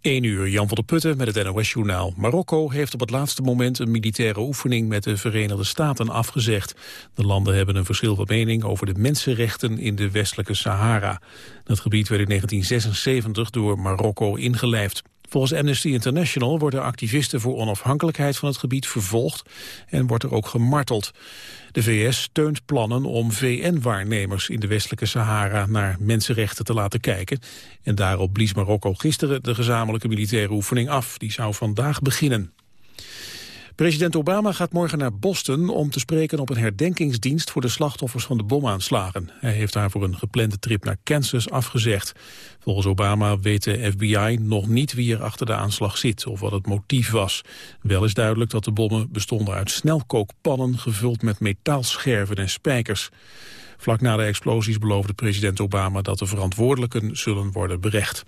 1 uur, Jan van der Putten met het NOS-journaal. Marokko heeft op het laatste moment een militaire oefening met de Verenigde Staten afgezegd. De landen hebben een verschil van mening over de mensenrechten in de westelijke Sahara. Dat gebied werd in 1976 door Marokko ingelijfd. Volgens Amnesty International worden activisten voor onafhankelijkheid van het gebied vervolgd en wordt er ook gemarteld. De VS steunt plannen om VN-waarnemers in de westelijke Sahara naar mensenrechten te laten kijken. En daarop blies Marokko gisteren de gezamenlijke militaire oefening af. Die zou vandaag beginnen. President Obama gaat morgen naar Boston om te spreken op een herdenkingsdienst voor de slachtoffers van de bomaanslagen. Hij heeft daarvoor een geplande trip naar Kansas afgezegd. Volgens Obama weet de FBI nog niet wie er achter de aanslag zit of wat het motief was. Wel is duidelijk dat de bommen bestonden uit snelkookpannen gevuld met metaalscherven en spijkers. Vlak na de explosies beloofde president Obama dat de verantwoordelijken zullen worden berecht.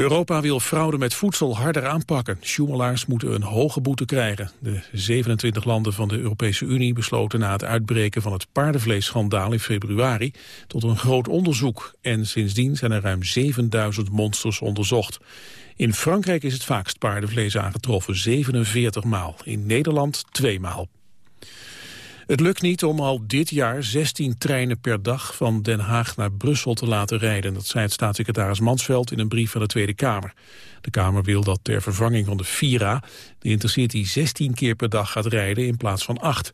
Europa wil fraude met voedsel harder aanpakken. Sjoemelaars moeten een hoge boete krijgen. De 27 landen van de Europese Unie besloten na het uitbreken van het paardenvleesschandaal in februari tot een groot onderzoek. En sindsdien zijn er ruim 7000 monsters onderzocht. In Frankrijk is het vaakst paardenvlees aangetroffen, 47 maal. In Nederland twee maal. Het lukt niet om al dit jaar 16 treinen per dag van Den Haag naar Brussel te laten rijden. Dat zei het staatssecretaris Mansveld in een brief van de Tweede Kamer. De Kamer wil dat ter vervanging van de Vira de Intercity 16 keer per dag gaat rijden in plaats van 8.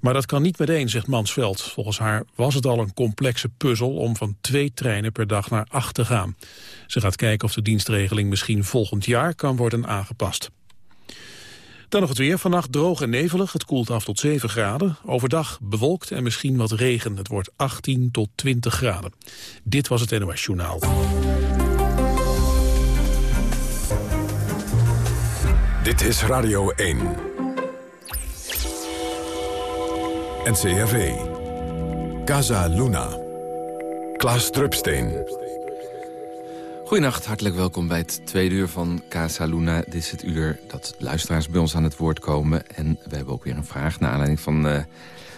Maar dat kan niet meteen, zegt Mansveld. Volgens haar was het al een complexe puzzel om van twee treinen per dag naar 8 te gaan. Ze gaat kijken of de dienstregeling misschien volgend jaar kan worden aangepast. Dan nog het weer. Vannacht droog en nevelig. Het koelt af tot 7 graden. Overdag bewolkt en misschien wat regen. Het wordt 18 tot 20 graden. Dit was het NOS Journaal. Dit is Radio 1. NCRV. Casa Luna. Klaas Drupsteen. Goedenacht, hartelijk welkom bij het tweede uur van Casa Luna. Dit is het uur dat luisteraars bij ons aan het woord komen. En we hebben ook weer een vraag naar aanleiding van uh,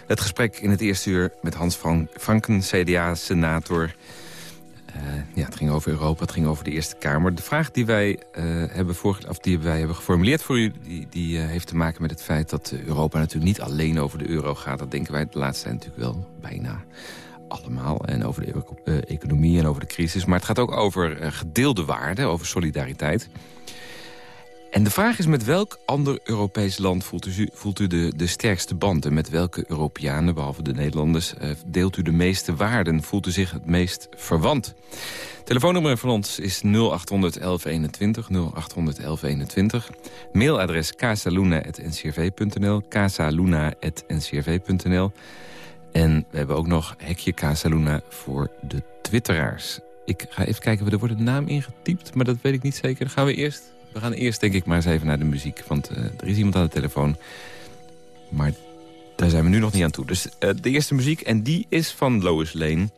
het gesprek in het eerste uur... met Hans Frank Franken, CDA-senator. Uh, ja, het ging over Europa, het ging over de Eerste Kamer. De vraag die wij, uh, hebben, voor, of die wij hebben geformuleerd voor u... die, die heeft te maken met het feit dat Europa natuurlijk niet alleen over de euro gaat. Dat denken wij de laatste tijd natuurlijk wel bijna allemaal. En over de uh, economie en over de crisis. Maar het gaat ook over uh, gedeelde waarden, over solidariteit. En de vraag is met welk ander Europees land voelt u, voelt u de, de sterkste band? En met welke Europeanen, behalve de Nederlanders, uh, deelt u de meeste waarden? Voelt u zich het meest verwant? Telefoonnummer van ons is 0800 1121, 0800 1121. Mailadres casaluna.ncrv.nl, casaluna.ncrv.nl. En we hebben ook nog Hekje Casaluna voor de twitteraars. Ik ga even kijken, er wordt een naam ingetypt, maar dat weet ik niet zeker. Dan gaan we eerst, we gaan eerst denk ik maar eens even naar de muziek. Want uh, er is iemand aan de telefoon. Maar daar zijn we nu nog niet aan toe. Dus uh, de eerste muziek, en die is van Lois Lane.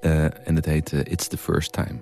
Uh, en het heet It's the First Time.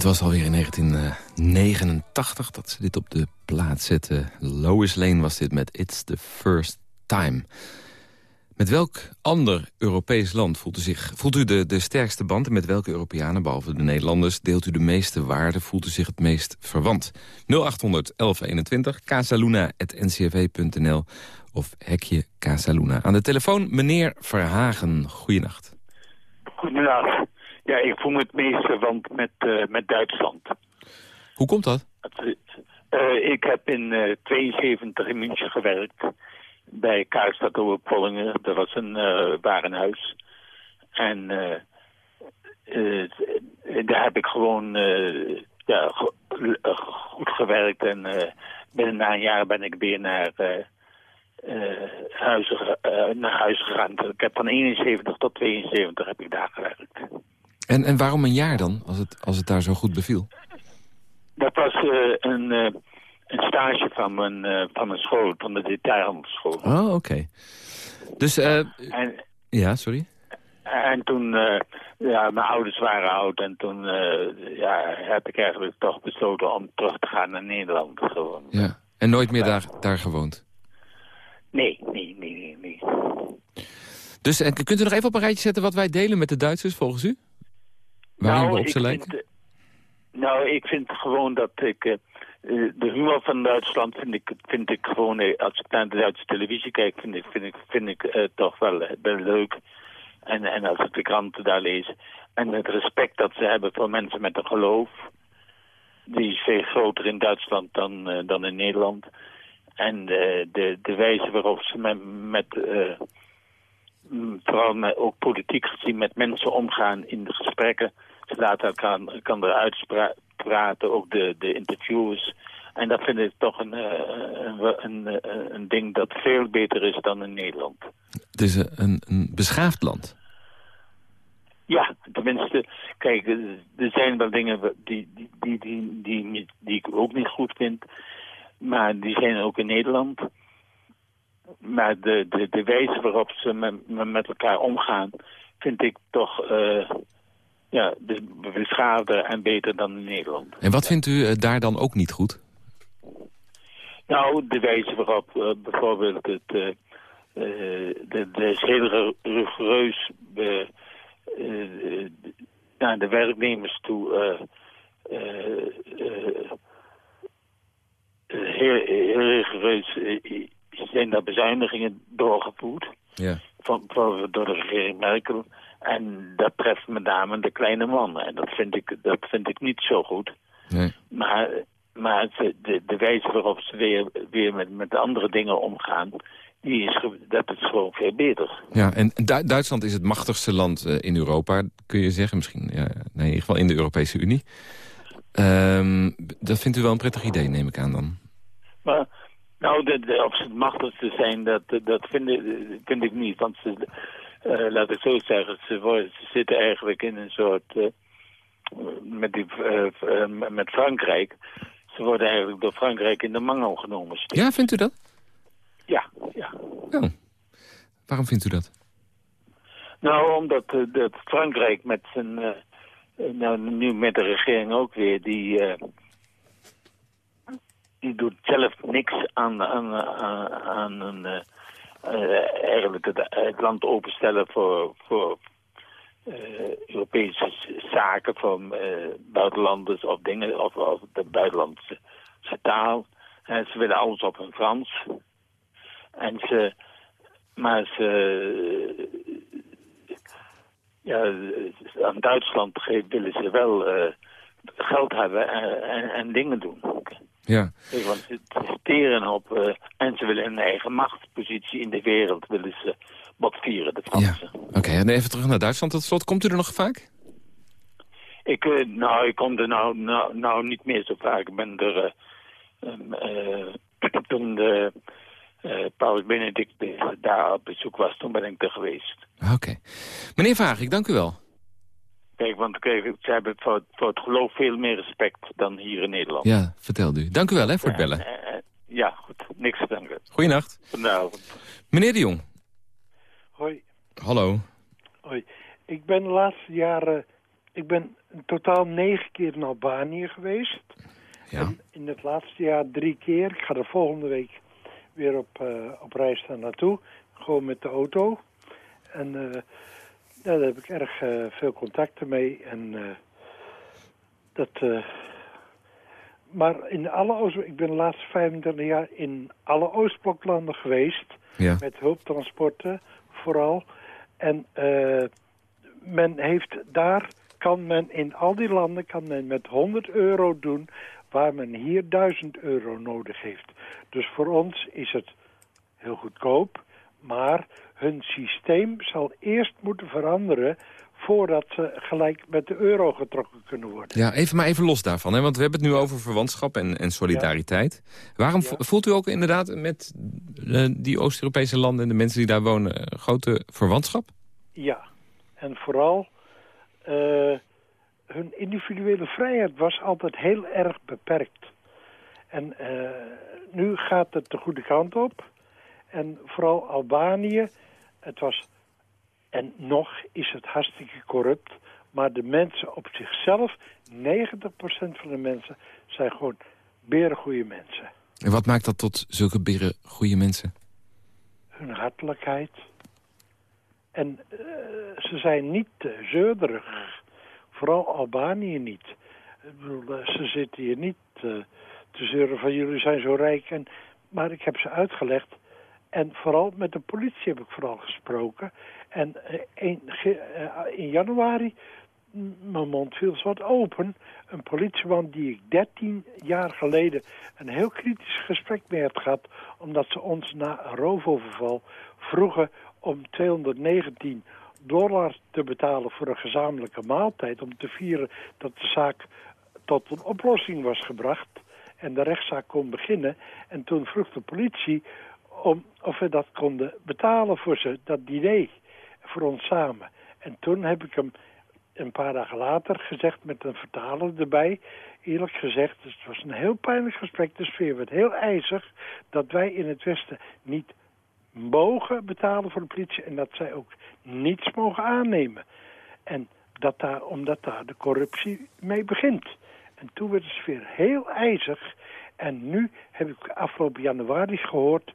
Dit was alweer in 1989 dat ze dit op de plaat zetten. Lois Lane was dit met It's the First Time. Met welk ander Europees land voelt u, zich, voelt u de, de sterkste band... en met welke Europeanen, behalve de Nederlanders... deelt u de meeste waarden, voelt u zich het meest verwant? 0800 1121, casaluna.ncv.nl of hekje Casaluna. Aan de telefoon meneer Verhagen. Goedenacht. Goedendag. Ja, ik voel me het meest verwant met, uh, met Duitsland. Hoe komt dat? Uh, ik heb in uh, 72 in München gewerkt bij Kaarstad Pollingen. Dat was een warenhuis. En daar heb ik gewoon ja, goed gewerkt. En binnen na een jaar ben ik weer naar, naar huis gegaan. Ik heb van 71 tot 72 heb ik daar gewerkt. En, en waarom een jaar dan, als het, als het daar zo goed beviel? Dat was een een stage van mijn, uh, van mijn school, van de detailhandelsschool. Oh, oké. Okay. Dus, en, ja, sorry? En toen, ja, mijn ouders waren oud en toen ja, heb ik eigenlijk toch besloten om terug te gaan naar Nederland gewoon. Ja, en nooit meer daar, daar gewoond? Nee, nee, nee, nee. nee. Dus en kunt u nog even op een rijtje zetten wat wij delen met de Duitsers volgens u? Nou, op ze lijken? Nou, ik vind gewoon dat ik eh, de humor van Duitsland vind ik, vind ik gewoon, eh, als ik naar de Duitse televisie kijk, vind ik, vind ik, vind ik uh, toch wel, wel leuk. En, en als ik de kranten daar lees. En het respect dat ze hebben voor mensen met een geloof, die is veel groter in Duitsland dan, uh, dan in Nederland. En de, de, de wijze waarop ze met, met vooral met, ook politiek gezien met mensen omgaan in de gesprekken. Elkaar kan er uitspraken praten, ook de, de interviews. En dat vind ik toch een, eh, een, een, eh, een, ding dat veel beter is dan in Nederland. Het is een, een beschaafd land. Ja, tenminste, kijk, er zijn wel dingen die, die, die, die, die, die ik ook niet goed vind. Maar die zijn ook in Nederland. Maar de, de, de wijze waarop ze met, met elkaar omgaan, vind ik toch... Uh, ja, beschaafder en beter dan in Nederland. En wat vindt u eh, daar dan ook niet goed? Nou, de wijze waarop uh, bijvoorbeeld het, uh, de, de is heel rigoureus naar de werknemers toe heel, heel rigoureus zijn daar bezuinigingen doorgevoerd. Ja. Van, van, door de regering Merkel. En dat treft met name de kleine man. En dat vind ik, dat vind ik niet zo goed. Nee. Maar, maar de, de wijze waarop ze weer, weer met, met andere dingen omgaan... Die is, dat is gewoon veel beter. Ja, en Duitsland is het machtigste land uh, in Europa, kun je zeggen. Misschien, ja, nee, in ieder geval in de Europese Unie. Um, dat vindt u wel een prettig idee, neem ik aan dan. Maar, nou, de, de, of ze het machtigste zijn, dat, dat vind, ik, vind ik niet. Want ze, uh, laat ik zo zeggen, ze, worden, ze, zitten eigenlijk in een soort, uh, met, die, uh, met Frankrijk, ze worden eigenlijk door Frankrijk in de mangel genomen. Ja, vindt u dat? Ja, ja. Oh. Waarom vindt u dat? Nou, omdat dat Frankrijk met zijn, nou nu met de regering ook weer, die die doet zelf niks aan, aan, aan, aan een eigenlijk het, het, land openstellen voor, voor uh, Europese zaken van uh, buitenlanders of dingen, of, of de buitenlandse taal. En ze willen alles op hun Frans. En ze, maar ze, ja, aan Duitsland willen ze wel geld hebben en, en, en dingen doen. Ja. want ze teren op... Uh, en ze willen een eigen machtspositie in de wereld willen ze botvieren, de Fransen. Ja. Oké, en even terug naar Duitsland tot slot. Komt u er nog vaak? Ik, uh, nou, ik kom er nou, nou, nou niet meer zo vaak. Ik ben er... Uh, toen de Paus Benedict daar op bezoek was, toen ben ik er geweest. Oké. Meneer Vaag, ik dank u wel. Kijk, want kijk, ze hebben voor, voor, het geloof veel meer respect dan hier in Nederland. Ja, vertelde u. Dank u wel hè, voor het bellen. Uh, ja, goed. Niks te danken. Goeienacht. Vanavond. Meneer de Jong. Hoi. Hallo. Hoi. Ik ben de laatste jaren ik ben in totaal negen keer in Albanië geweest. Ja. En in het laatste jaar drie keer. Ik ga er volgende week weer op, eh, op reis daar naartoe. Gewoon met de auto. En eh, ja, daar heb ik erg eh, veel contacten mee. En eh, dat... eh, maar in alle Oost... Ik ben de laatste 25 jaar in alle Oostbloklanden geweest. Ja. Met hulptransporten vooral. En men heeft daar... Kan men in al die landen kan men met 100 euro doen waar men hier 1000 euro nodig heeft. Dus voor ons is het heel goedkoop, maar hun systeem zal eerst moeten veranderen voordat ze gelijk met de euro getrokken kunnen worden. Ja, even maar even los daarvan. Hè? Want we hebben het nu over verwantschap en, en solidariteit. Waarom vo- voelt u ook inderdaad met eh, die Oost-Europese landen... en de mensen die daar wonen, eh, grote verwantschap? Ja, en vooral eh, hun individuele vrijheid was altijd heel erg beperkt. En nu gaat het de goede kant op. En vooral Albanië, het was, en nog is het hartstikke corrupt, maar de mensen op zichzelf, 90% van de mensen, zijn gewoon berengoede mensen. En wat maakt dat tot zulke beren goede mensen? hun hartelijkheid. En eh, ze zijn niet uh, zeurderig. Vooral Albanië niet. Ik bedoel, uh, ze zitten hier niet uh, te zeuren van jullie zijn zo rijk. En, maar ik heb ze uitgelegd. En vooral met de politie heb ik vooral gesproken. En in, in januari, mijn mond viel wat open. Een politieman die ik 13 jaar geleden een heel kritisch gesprek mee heb gehad. Omdat ze ons na een roofoverval vroegen om 219 dollar te betalen voor een gezamenlijke maaltijd. Om te vieren dat de zaak tot een oplossing was gebracht. En de rechtszaak kon beginnen. En toen vroeg de politie om, of we dat konden betalen voor ze, dat idee. Voor ons samen. En toen heb ik hem een paar dagen later gezegd met een vertaler erbij. Eerlijk gezegd, het was een heel pijnlijk gesprek. De sfeer werd heel ijzig dat wij in het Westen niet mogen betalen voor de politie... en dat zij ook niets mogen aannemen. En dat daar, omdat daar de corruptie mee begint. En toen werd de sfeer heel ijzig. En nu heb ik afgelopen januari gehoord...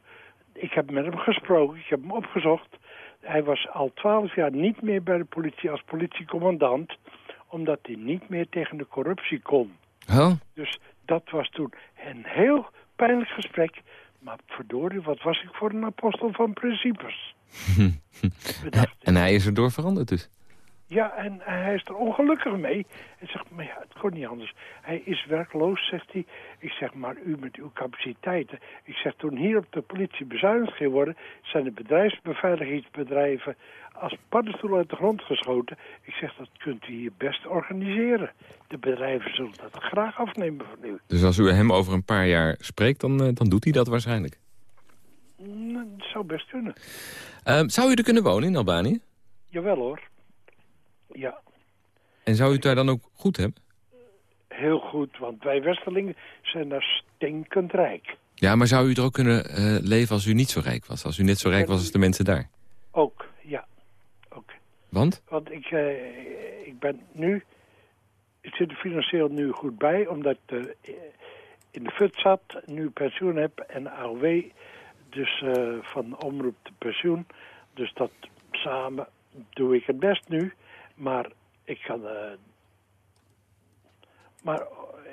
ik heb met hem gesproken, ik heb hem opgezocht... Hij was al twaalf jaar niet meer bij de politie als politiecommandant... omdat hij niet meer tegen de corruptie kon. Oh? Dus dat was toen een heel pijnlijk gesprek. Maar verdorie, wat was ik voor een apostel van principes. en hij is erdoor veranderd dus? Ja, en hij is er ongelukkig mee. Hij zegt, maar ja, het kon niet anders. Hij is werkloos, zegt hij. Ik zeg, maar u met uw capaciteiten. Ik zeg, toen hier op de politie bezuinigd ging worden... zijn de bedrijfsbeveiligingsbedrijven als paddenstoelen uit de grond geschoten. Ik zeg, dat kunt u hier best organiseren. De bedrijven zullen dat graag afnemen van u. Dus als u hem over een paar jaar spreekt, dan, uh, dan doet hij dat waarschijnlijk? Dat zou best kunnen. Uh, zou u er kunnen wonen in Albanië? Jawel hoor. Ja. En zou u het daar dan ook goed hebben? Heel goed, want wij Westerlingen zijn daar stinkend rijk. Ja, maar zou u er ook kunnen uh, leven als u niet zo rijk was? Als u net zo rijk was als de mensen daar? Ook, ja. Ook. Want? Want ik, uh, ik ben nu... Ik zit er financieel nu goed bij, omdat ik uh, in de FUT zat, nu pensioen heb en AOW, dus van omroep te pensioen. Dus dat samen doe ik het best nu. Maar ik kan... Uh, maar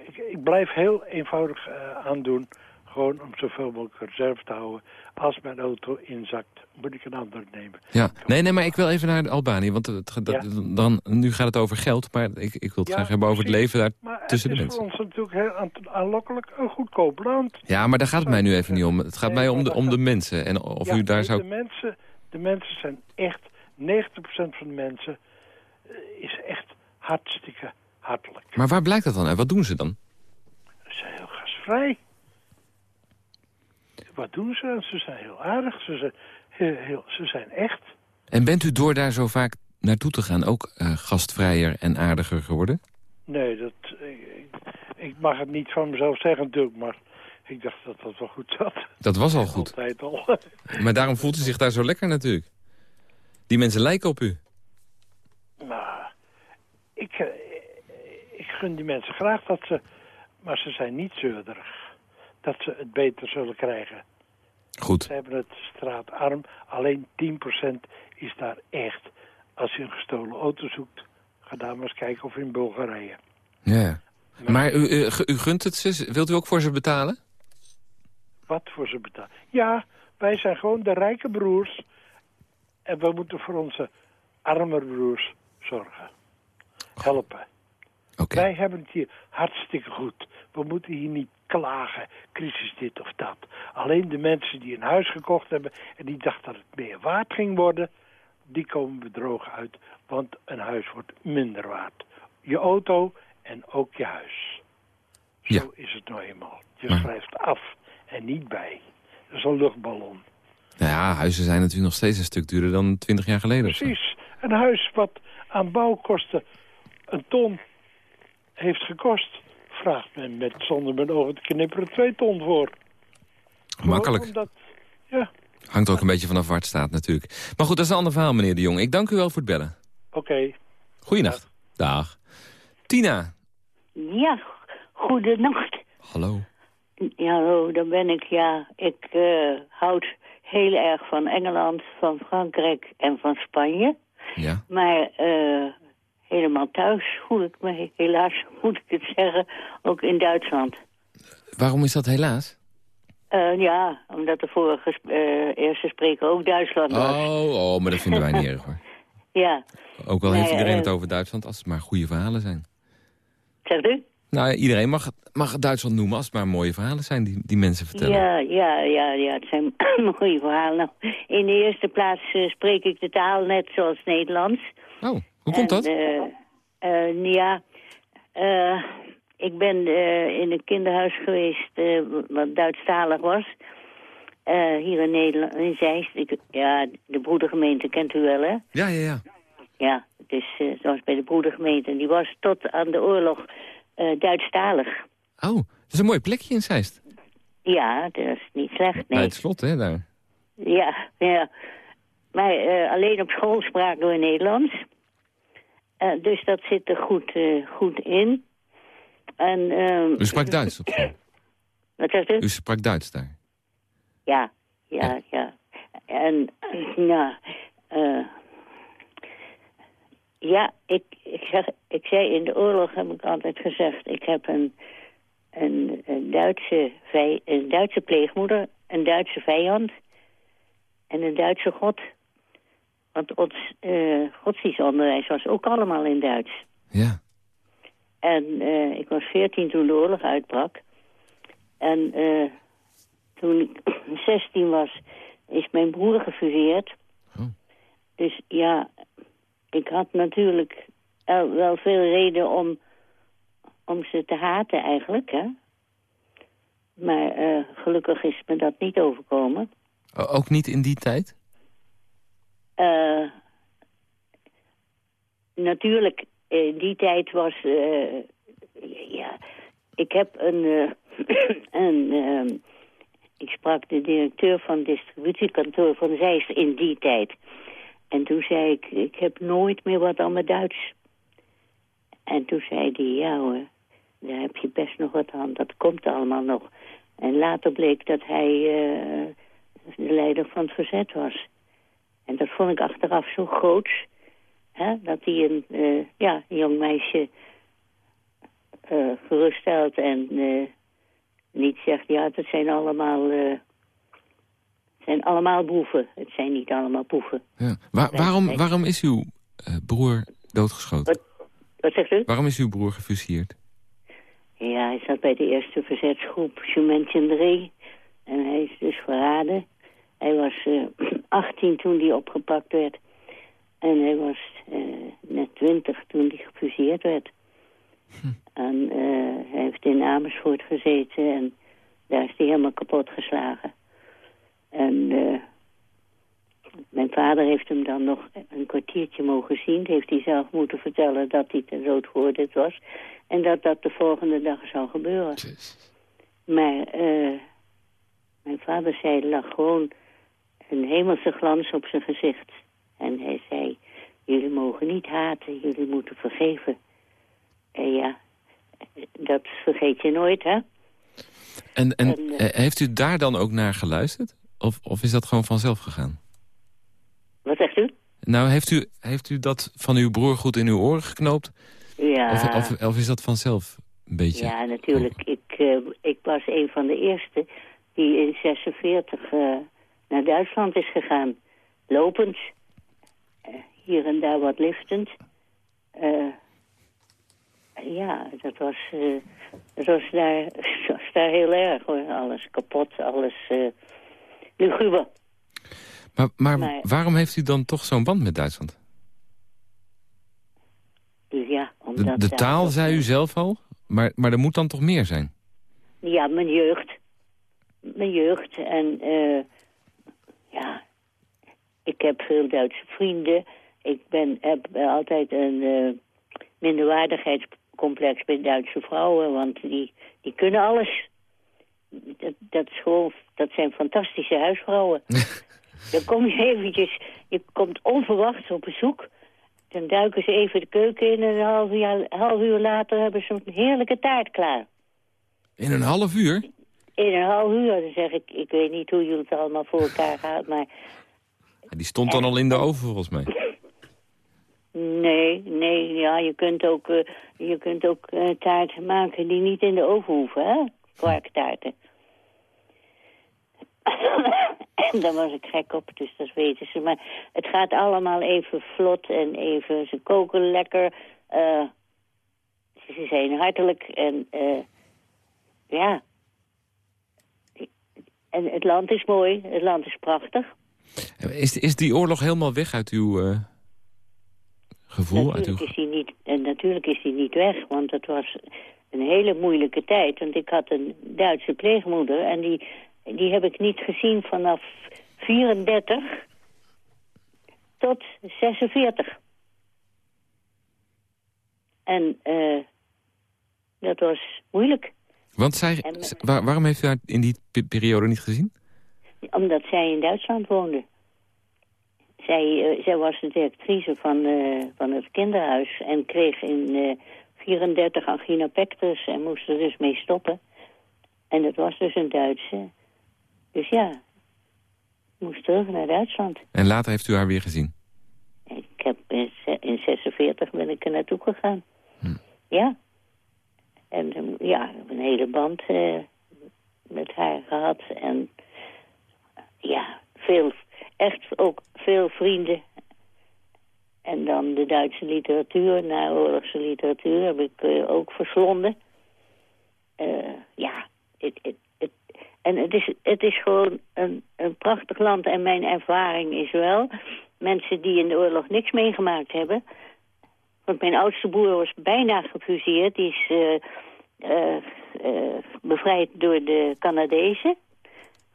ik, ik, blijf heel eenvoudig uh, aandoen. Gewoon om zoveel mogelijk reserve te houden. Als mijn auto inzakt, moet ik een ander nemen. Ja, nee, nee, maar ik wil even naar Albanië. Want het, dat, ja. dan, nu gaat het over geld. Maar ik, ik wil het ja, graag hebben over het leven daar maar tussen de mensen. het is voor ons natuurlijk heel aanlokkelijk een goedkoop land. Ja, maar daar gaat het mij nu even niet om. Het gaat nee, mij om de, om de mensen. En of ja, u daar de zou... Mensen, de mensen zijn echt... 90% van de mensen is echt hartstikke hartelijk. Maar waar blijkt dat dan uit? Wat doen ze dan? Ze zijn heel gastvrij. Wat doen ze? Ze zijn heel aardig. Ze zijn, heel, heel, ze zijn echt. En bent u door daar zo vaak naartoe te gaan ook uh, gastvrijer en aardiger geworden? Nee, dat, ik, ik, mag het niet van mezelf zeggen natuurlijk, maar ik dacht dat dat wel goed zat. Dat was al goed. Altijd al. maar daarom voelt u zich daar zo lekker natuurlijk. Die mensen lijken op u. Nou, ik, gun die mensen graag dat ze... Maar ze zijn niet zeurderig. Dat ze het beter zullen krijgen. Goed. Ze hebben het straatarm. Alleen 10% is daar echt. Als je een gestolen auto zoekt, ga daar maar eens kijken of in Bulgarije. Ja. Maar u, u, u gunt het ze? Wilt u ook voor ze betalen? Wat voor ze betalen. Ja, wij zijn gewoon de rijke broers. En we moeten voor onze arme broers zorgen. Helpen. Wij hebben het hier hartstikke goed. We moeten hier niet klagen, crisis dit of dat. Alleen de mensen die een huis gekocht hebben... en die dachten dat het meer waard ging worden... die komen bedrogen uit, want een huis wordt minder waard. Je auto en ook je huis. Zo Ja. is het nou eenmaal. Je Maar- schrijft af en niet bij. Dat is een luchtballon. Nou ja, huizen zijn natuurlijk nog steeds een stuk duurder dan 20 jaar geleden. Precies. Een huis wat aan bouwkosten een ton heeft gekost... vraagt men met zonder mijn ogen te knipperen twee ton voor. Makkelijk. Omdat, ja, Hangt ook een beetje vanaf waar het staat natuurlijk. Maar goed, dat is een ander verhaal, meneer de Jong. Ik dank u wel voor het bellen. oké. Goeienacht. Dag. Tina. Ja, goedenacht. Hallo. Ja, hallo, daar ben ik. Ja, ik eh, houd heel erg van Engeland, van Frankrijk en van Spanje. Ja. Maar eh, helemaal thuis voel ik me, helaas moet ik het zeggen, ook in Duitsland. Waarom is dat helaas? Eh, ja, omdat de vorige eh, eerste spreker ook Duitsland was. Oh, oh, maar dat vinden wij niet erg hoor. Ja, Ook al heeft iedereen het over Duitsland, als het maar goede verhalen zijn. zegt u? Nou, iedereen mag, mag Duitsland noemen als het maar mooie verhalen zijn die, die mensen vertellen. Ja, ja, ja, ja, het zijn mooie verhalen. Nou, in de eerste plaats eh, spreek ik de taal net zoals Nederlands. Oh, hoe komt En, dat? eh, ja, ik ben in een kinderhuis geweest wat Duitsstalig was. Hier in Nederland, in Zeist. Ik, ja, de broedergemeente kent u wel, hè? Ja, ja, ja. Ja, dus zoals bij de broedergemeente. En die was tot aan de oorlog eh Duitsstalig. Oh, dat is een mooi plekje in Zeist. Ja, dat is niet slecht, Bij nee. het slot, hè, daar. Ja, ja. Maar eh, alleen op school spraken we Nederlands. Eh, dus dat zit er goed, goed in. En, ehm, U sprak Duits op school. Wat zegt u? U sprak Duits daar. Ja, ja, ja. En, eh, nou, eh, ja, ik, ik, zeg, ik zei in de oorlog, heb ik altijd gezegd... ik heb een, een, een, Duitse, vij, een Duitse pleegmoeder, een Duitse vijand... en een Duitse god. Want ons eh godsdienstonderwijs was ook allemaal in Duits. Ja. En eh, ik was veertien toen de oorlog uitbrak. En eh, toen ik 16 was, is mijn broer gefuseerd. Oh. Dus ja, ik had natuurlijk wel, wel veel reden om, om ze te haten eigenlijk, hè. Maar eh, gelukkig is me dat niet overkomen. Ook niet in die tijd? Eh, natuurlijk, in die tijd was... eh, ja, ik heb een... eh, een ehm, ik sprak de directeur van het distributiekantoor van Zeist in die tijd. En toen zei ik, ik heb nooit meer wat aan mijn Duits. En toen zei hij, ja hoor, daar heb je best nog wat aan. Dat komt allemaal nog. En later bleek dat hij eh, de leider van het verzet was. En dat vond ik achteraf zo groots. Hè, dat hij een, eh, ja, een jong meisje eh geruststelt en niet zegt... ja, dat zijn allemaal, zijn allemaal boeven. Het zijn niet allemaal boeven. Ja. Wa- waarom, waarom is uw eh, broer doodgeschoten? Wat zegt u? Waarom is uw broer gefuseerd? Ja, hij zat bij de eerste verzetsgroep Jumentje 3. En hij is dus verraden. Hij was eh 18 toen hij opgepakt werd. En hij was eh, net 20 toen hij gefuseerd werd. En eh, hij heeft in Amersfoort gezeten en daar is hij helemaal kapot geslagen. En eh, mijn vader heeft hem dan nog een kwartiertje mogen zien. Heeft hij zelf moeten vertellen dat hij ten dood veroordeeld was. En dat dat de volgende dag zou gebeuren. Maar eh, mijn vader zei, lag gewoon een hemelse glans op zijn gezicht. En hij zei, jullie mogen niet haten, jullie moeten vergeven. En ja, dat vergeet je nooit, hè? En, en En, eh, heeft u daar dan ook naar geluisterd? Of, of is dat gewoon vanzelf gegaan? Wat zegt u? Nou, heeft u, heeft u dat van uw broer goed in uw oren geknoopt? Ja, Of, of, of is dat vanzelf een beetje? ja natuurlijk. Ik, eh, ik was een van de eerste die in 46 eh, naar Duitsland is gegaan. Lopend. Eh, hier en daar wat liftend. Ja, dat was, dat was, daar, dat was daar heel erg hoor. Alles kapot, alles luguber. Maar, maar, Maar- waarom heeft u dan toch zo'n band met Duitsland? Dus ja, De, omdat de taal zei u zelf al, maar, maar er moet dan toch meer zijn? Ja, mijn jeugd. Mijn jeugd. En eh, ja, ik heb veel Duitse vrienden. Ik ben, heb altijd een eh, minderwaardigheidscomplex bij Duitse vrouwen. Want die, die kunnen alles. Dat, dat, is gewoon, dat zijn fantastische huisvrouwen. Dan kom je eventjes, je komt onverwachts op bezoek. Dan duiken ze even de keuken in en een half uur, half uur later hebben ze een heerlijke taart klaar. In een half uur? In een half uur, dan zeg ik, ik weet niet hoe jullie het allemaal voor elkaar gaat, maar Die stond dan al in de oven volgens mij. nee, nee, ja, je kunt ook, eh, je kunt ook eh, taarten maken die niet in de oven hoeven, hè, kwarktaarten. En daar was ik gek op, dus dat weten ze. Maar het gaat allemaal even vlot en even, ze koken lekker. eh, ze zijn hartelijk en eh, ja. En het land is mooi, het land is prachtig. Is, is die oorlog helemaal weg uit uw eh, gevoel? Uit uw... Natuurlijk is, hij niet, en natuurlijk is hij niet weg, want het was een hele moeilijke tijd. Want ik had een Duitse pleegmoeder en die, die heb ik niet gezien vanaf 34 tot 46. En eh, dat was moeilijk, Want zij, En- waar- waarom heeft u haar in die pe- periode niet gezien? omdat zij in Duitsland woonde. Zij, eh, zij was de directrice van, eh, van het kinderhuis en kreeg in eh 34 angina pectoris en moest er dus mee stoppen. En dat was dus een Duitse. Dus ja, ik moest terug naar Duitsland. En later heeft u haar weer gezien. Ik heb in, ze- in 46 ben ik er naartoe gegaan. Ja. En eh, ja, ik heb een hele band eh, met haar gehad. En ja, veel, echt ook veel vrienden. En dan de Duitse literatuur, naoorlogse literatuur, heb ik eh, ook verslonden. Eh, ja, het, het, en het is, het is gewoon een, een prachtig land. En mijn ervaring is wel, mensen die in de oorlog niks meegemaakt hebben... Want mijn oudste broer was bijna gefuseerd. Die is eh, eh, eh, bevrijd door de Canadezen.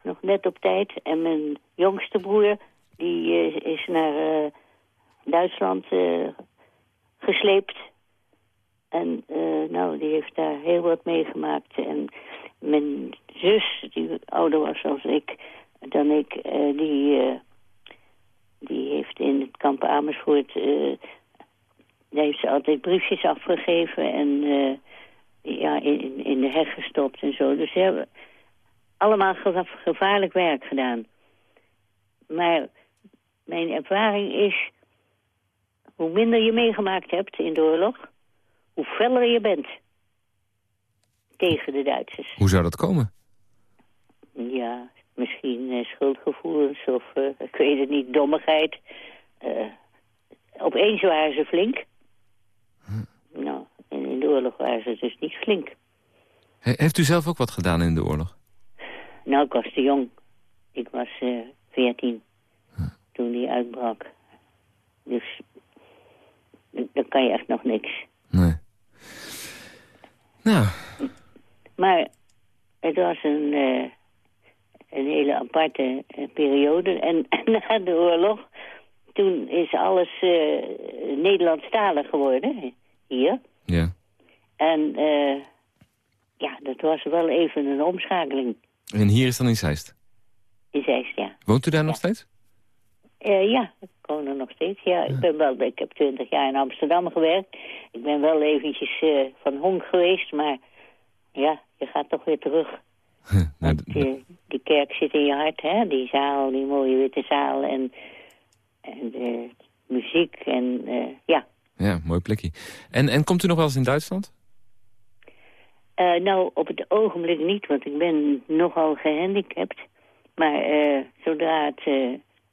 Nog net op tijd. En mijn jongste broer, die is naar Duitsland gesleept. En eh, nou, die heeft daar heel wat meegemaakt. En mijn zus, die ouder was als ik, dan ik, eh, die, eh, die heeft in het kamp Amersfoort... daar heeft ze altijd briefjes afgegeven en ja, in, in de heg gestopt en zo. Dus ze hebben allemaal geva- gevaarlijk werk gedaan. Maar mijn ervaring is, hoe minder je meegemaakt hebt in de oorlog, hoe feller je bent tegen de Duitsers. Hoe zou dat komen? Ja, misschien eh, schuldgevoelens of, eh, ik weet het niet, dommigheid. Eh, opeens waren ze flink. Nou, en in de oorlog waren ze dus niet flink. He- heeft u zelf ook wat gedaan in de oorlog? Nou, ik was te jong. Ik was veertien toen die uitbrak. Dus dan kan je echt nog niks. Nee. Nou, Maar het was een, eh, een hele aparte eh, periode. En, na de oorlog, toen is alles eh Nederlandstalig geworden hier. ja. En eh, ja, dat was wel even een omschakeling En hier is dan in Zeist. in Zeist, ja. Woont u daar nog Ja. steeds? Uh, ja, woon er nog steeds. Ja, Ik, ben wel, ik heb twintig jaar in Amsterdam gewerkt. Ik ben wel eventjes uh, van Honk geweest, maar ja, je gaat toch weer terug. nou, die, die, kerk zit in je hart, hè? Die zaal, die mooie witte zaal en, en de muziek en uh, ja. Ja, mooi plekje. En, en komt u nog wel eens in Duitsland? nou, op het ogenblik niet, want ik ben nogal gehandicapt. Maar zodra het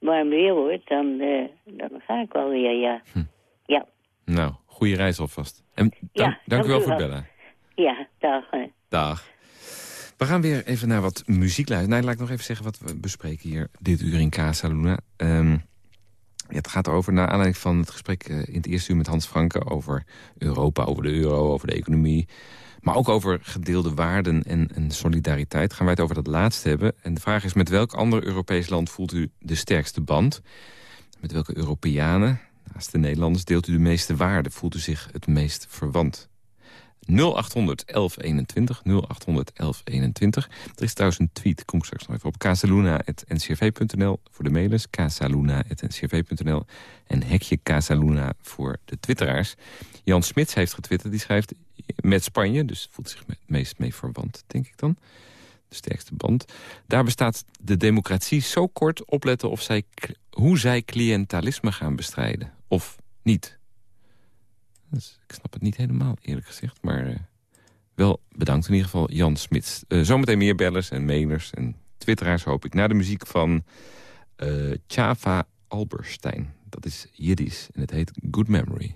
warm weer wordt, dan, uh, dan ga ik wel weer, ja. Hm. ja. Nou, goede reis alvast. En dank, dank, u wel voor het bellen. Ja, dag. Dag. We gaan weer even naar wat muziek luisteren. Nee, laat ik nog even zeggen wat we bespreken hier dit uur in Casa Luna. Um, ja, het gaat over, naar aanleiding van het gesprek uh, in het eerste uur met Hans Franke... over Europa, over de euro, over de economie... Maar ook over gedeelde waarden en, en, solidariteit gaan wij het over dat laatste hebben. En de vraag is met welk ander Europees land voelt u de sterkste band? Met welke Europeanen, naast de Nederlanders, deelt u de meeste waarden? Voelt u zich het meest verwant? 0800 1121, 0800 1121. Er is trouwens een tweet, kom ik straks nog even op. casaluna.ncrv.nl voor de mailers, casaluna.ncrv.nl en hekje Casaluna voor de twitteraars. Jan Smits heeft getwitterd, die schrijft met Spanje, dus voelt zich het meest mee verwant, denk ik dan. De sterkste band. Daar bestaat de democratie zo kort opletten of zij, hoe zij cliëntalisme gaan bestrijden. Of niet. Dus ik snap het niet helemaal, eerlijk gezegd. Maar uh, wel bedankt in ieder geval Jan Smits. Uh, zometeen meer bellers en mailers en twitteraars hoop ik. Naar de muziek van Chava Alberstein. Dat is Jiddisch en het heet Good Memory.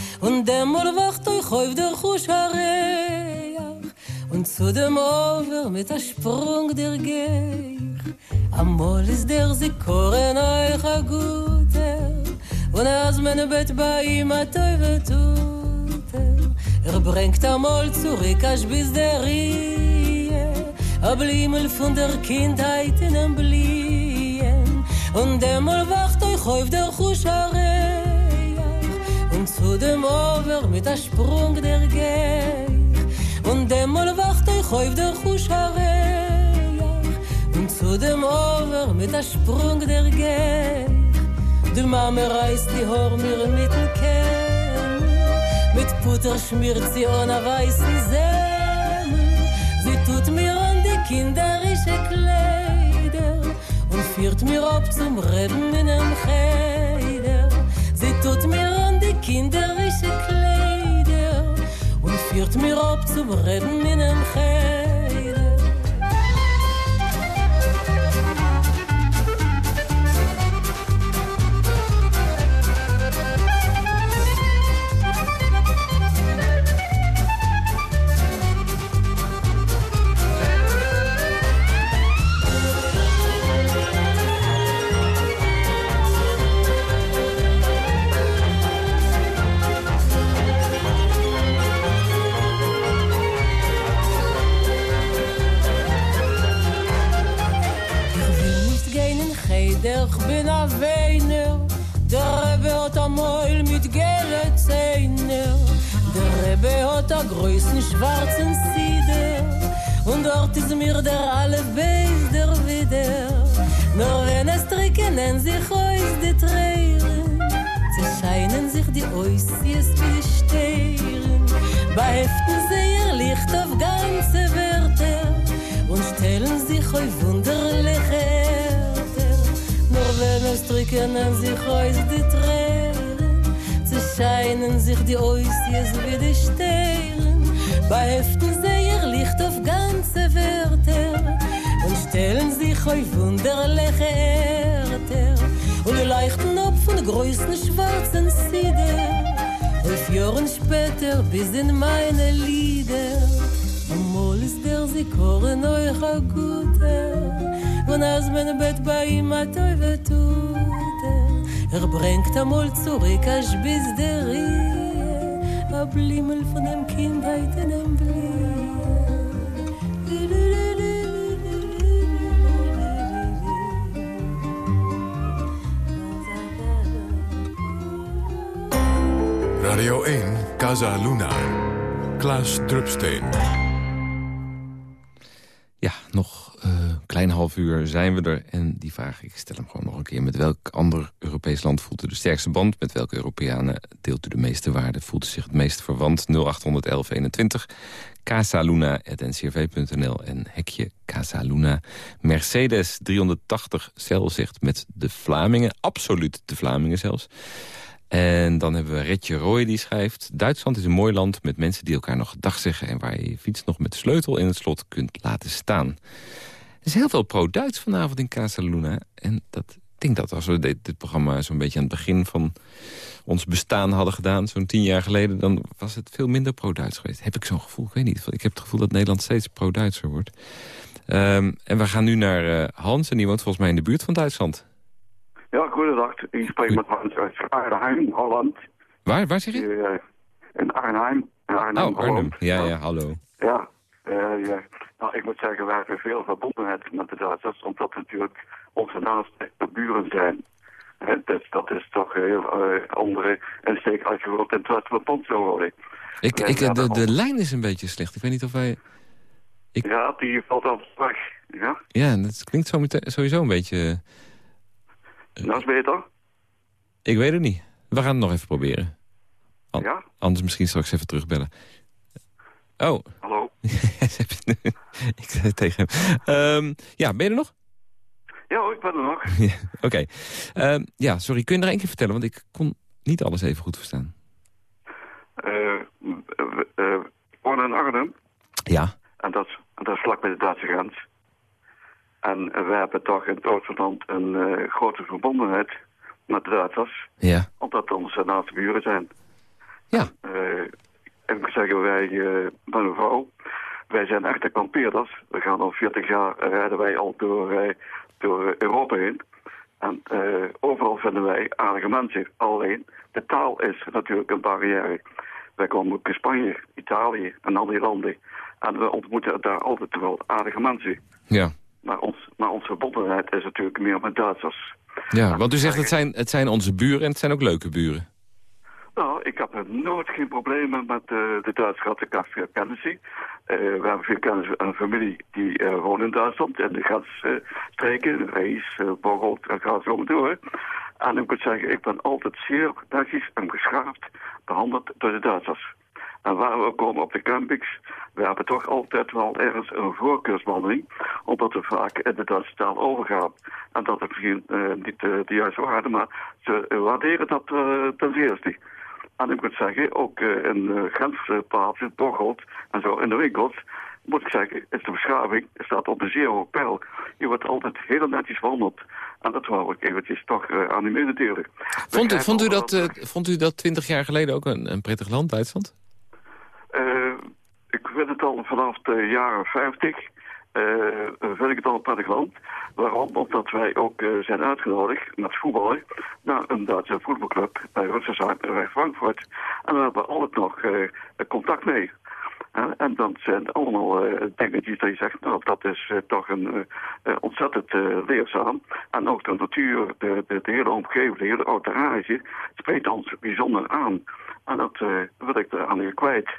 Und der Chusch hareach Und zu dem Over mit a Sprung der Geich Und demol wacht euch auf der Chusch hareach Und zu dem Over mit der Sprung der Geich Amol ist der Sikoren euch a guter. Und als mein Bett bei ihm a teuwe tut er Er bringt amol zurück als bis der Rie. A blimmel von der Kindheit in em Blien. Und demol wacht euch auf der Chusch Und zu dem Over mit der Sprung der Geich Und demol wacht euch auf der Chusch Und zu dem Over mit der Sprung der Geich Die Mama reißt die Hör mir mit dem Kern Mit Putter schmiert sie ohne weißen Sämen Sie tut mir an die kinderische Kleider. Und führt mir ab zum Reben in einem Cheder mir ab zum sich die wie die Sterne, beheften sie ihr Licht auf ganze Wörter. Und stellen sich auf wunderliche Erde. Und leichten ab von der größten schwarzen Siede, elf Jahren später bis in meine Lieder. Amol ist der Sikoren euch a guter, Und als mein Bett bei ihm toive tute. Er bringt amol zurück a Spisderie, a Blimmel von dem Kindheit in dem Blie. Radio 1, Casa Luna. Klaas Drupsteen. Een klein half uur zijn we er. En die vraag, ik stel hem gewoon nog een keer. Met welk ander Europees land voelt u de sterkste band? Met welke Europeanen deelt u de meeste waarde? Voelt u zich het meest verwant? 081121. casaluna.ncrv.nl en hekje Casaluna. Mercedes 380 cel zegt met de Vlamingen. Absoluut de Vlamingen zelfs. En dan hebben we Retje Roy die schrijft... Duitsland is een mooi land met mensen die elkaar nog dag zeggen... en waar je je fiets nog met sleutel in het slot kunt laten staan. Er is heel veel pro-Duits vanavond in Casa Luna. En dat, ik denk dat als we dit, dit programma zo'n beetje aan het begin van ons bestaan hadden gedaan... zo'n tien jaar geleden, dan was het veel minder pro-Duits geweest. Heb ik zo'n gevoel? Ik weet niet. Ik heb het gevoel dat Nederland steeds pro-Duitser wordt. Um, en we gaan nu naar uh, Hans en die woont volgens mij in de buurt van Duitsland. Ja, goedendag. Ik spreek met Hans uit Arnhem, Holland. Waar, waar zeg je? Uh, in Arnhem. In Arnhem oh, Arnhem. Ja, ja, hallo. Ja, uh, ja. Nou, ik moet zeggen, we hebben veel verbondenheid met de Duitsers, omdat natuurlijk onze naaste buren zijn. Dus dat is toch een heel uh, andere insteek als je bijvoorbeeld in het Pont zou worden. Ik, ik, de, de lijn is een beetje slecht. Ik weet niet of wij... Ik... Ja, die valt af weg. Ja, ja dat klinkt zo sowieso een beetje... Dat is beter. Ik weet het niet. We gaan het nog even proberen. An ja? Anders misschien straks even terugbellen. Oh. Hallo. ik zei tegen hem. Um, ja, ben je er nog? Ja, ik ben er nog. Oké. Okay. Um, ja, sorry. Kun je nog één keer vertellen? Want ik kon niet alles even goed verstaan. Uh, uh, ik woon in Arnhem. Ja. En dat, dat is vlak bij de Duitse grens. En we hebben toch in Duitsland een uh, grote verbondenheid met de Duitsers. Ja. Omdat onze naaste buren zijn. Ja. Uh, en ik moet zeggen, wij, uh, met een vrouw, wij zijn echte kampeerders. We gaan al 40 jaar, rijden wij al door, door Europa heen. En overal vinden wij aardige mensen. Alleen, de taal is natuurlijk een barrière. Wij komen ook in Spanje, Italië en al die landen. En we ontmoeten daar altijd wel aardige mensen. Ja. Maar, ons, maar onze verbondenheid is natuurlijk meer met Duitsers. Ja, want u zegt het zijn, het zijn onze buren en het zijn ook leuke buren. Nou, ik heb nooit geen problemen met uh, de Duitsers. Ik veel we hebben veel kennis en familie die uh, wonen in Duitsland. In de grensstreken, Reis, uh, Bocholt en ga zo door. En ik moet zeggen, ik ben altijd zeer netjes en geschaafd behandeld door de Duitsers. En waar we komen op de campings, we hebben toch altijd wel ergens een voorkeursbehandeling, omdat we vaak in de Duitse taal overgaan. En dat is misschien niet de juiste waarde, maar ze waarderen dat ten zeerste. En ik moet zeggen, ook in uh, grensplaatsen, Bocholt en zo in de winkels, moet ik zeggen, is de beschaving staat op een zeer hoog pijl. Je wordt altijd heel netjes behandeld. En dat wou ik eventjes toch uh, aan u mededelen. Vond u, vond, u dat, uh, vond u dat twintig jaar geleden ook een, een prettig land, Duitsland? Uh, ik vind het al vanaf de jaren 50. Al een prettig land. Waarom? Omdat wij ook uh, zijn uitgenodigd met voetballen naar een Duitse voetbalclub bij bij Frankfurt. En daar hebben we altijd nog uh, contact mee. En, dan zijn allemaal uh, dingetjes dat je zegt, nou, dat is toch een, ontzettend leerzaam. En ook de natuur, de, hele omgeving, de hele ouderage, spreekt ons bijzonder aan. En dat wil ik aan u kwijt.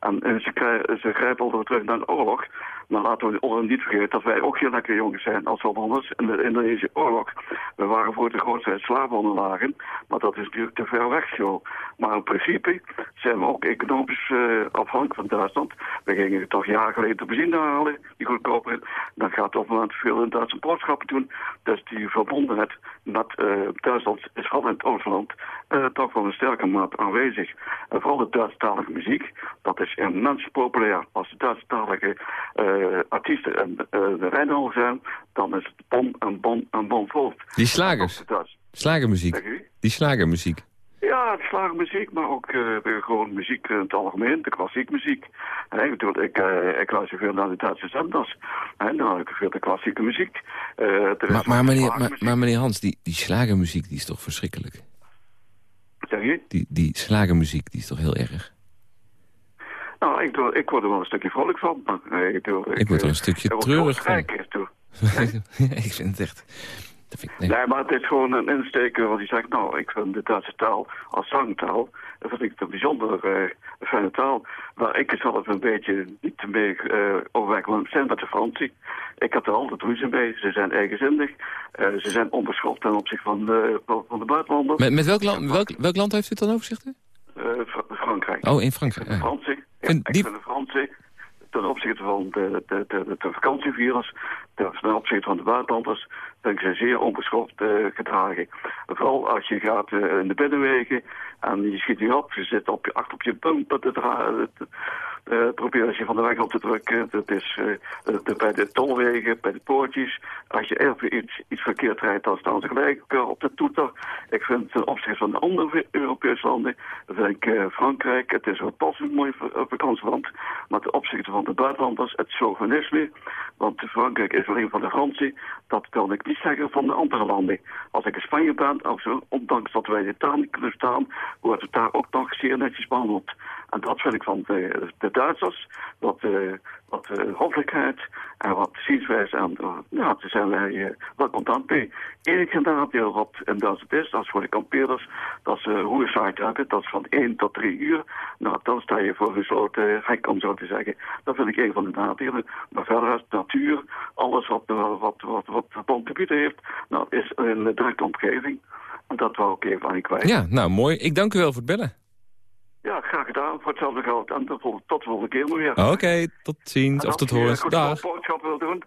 En ze, ze grijpen altijd terug naar de oorlog. Maar laten we niet vergeten dat wij ook heel lekker jongens zijn als Hollanders in de Indonesische oorlog. We waren voor de grootste slavenhandelaren, maar dat is natuurlijk te ver weg zo. Maar in principe zijn we ook economisch uh, afhankelijk van Duitsland. We gingen toch jaren geleden de benzine halen, die goedkoper. Dan gaat op moment veel in Duitse boodschappen doen. Dus die verbondenheid met uh, Duitsland is vooral in het Oosterland uh, toch wel een sterke maat aanwezig. En vooral de Duitsstalige muziek, dat is immens populair. Als de Duitsstalige artiesten en uh, de Rijnhal zijn, dan is het bon en bon en bon vol. Die slagers? Slagermuziek? Die slagermuziek? Ja, de slagermuziek, maar ook uh, gewoon muziek in het algemeen, de klassieke muziek. Ik, bedoel, ik, uh, ik luister veel naar de Duitse zenders. Dan ik veel de klassieke muziek. Uh, maar, maar, meneer, maar, maar, meneer Hans, die, die slagermuziek die is toch verschrikkelijk? Zeg je? Die, die slagermuziek die is toch heel erg? Nou, ik, doe, ik word er wel een stukje vrolijk van. Maar, ik, doe, ik, ik word er een stukje treurig van. ik vind het echt... Nee. nee. maar het is gewoon een insteker wat hij zegt, nou, ik vind de Duitse taal als zangtaal, dat vind ik een bijzonder uh, fijne taal. Waar ik zelf een beetje niet mee uh, overweg zijn met de Fransie. Ik had er altijd ruzie mee. Ze zijn eigenzinnig. Uh, ze zijn onbeschoft ten opzichte van de, van de buitenlanders. Met, met welk, land, welk, welk land heeft u het dan over, zegt u? Frankrijk. Oh, in Frankrijk. Ja, die... Ik vind de Fransie ten opzichte van de, de, de, de vakantievirus, ten opzichte van de buitenlanders, denk ik zeer onbeschoft uh, gedragen. Vooral als je gaat uh, in de binnenwegen en je schiet niet op, je zit op je, achter op je bumper te. Uh, probeer je van de weg op te drukken. Dat is uh, bij de tolwegen, bij de poortjes. Als je even iets, iets verkeerd rijdt, dan staan ze gelijk op de toeter. Ik vind ten opzichte van de andere Europese landen, vind ik Frankrijk, het is een fantastisch mooi vakantieland. Maar ten opzichte van de buitenlanders, het chauvinisme. Want Frankrijk is alleen van de Fransen. Dat kan ik niet zeggen van de andere landen. Als ik in Spanje ben, ondanks dat wij de taal niet kunnen staan, wordt het daar ook nog zeer netjes behandeld. En dat vind ik van de, Duitsers, wat, uh, wat uh, hoffelijkheid en wat zienswijze. En uh, ja, daar zijn wij uh, wel content mee. Enige nadeel wat in Duitsland is, dat is voor de kampeerders, dat ze roersite hebben, dat is van 1 tot 3 uur. Nou, dan sta je voor gesloten hek, om zo te zeggen. Dat vind ik een van de nadelen. Maar verder is natuur, alles wat, wat, wat, wat bieden heeft, nou, is de directe omgeving. En dat wou ik even aan je kwijt. Ja, nou mooi. Ik dank u wel voor het bellen. Ja, graag gedaan. Voor hetzelfde geld. En tot, tot de volgende keer weer. Oké, okay, tot ziens. Of tot horen. Dag. boodschappen wil doen,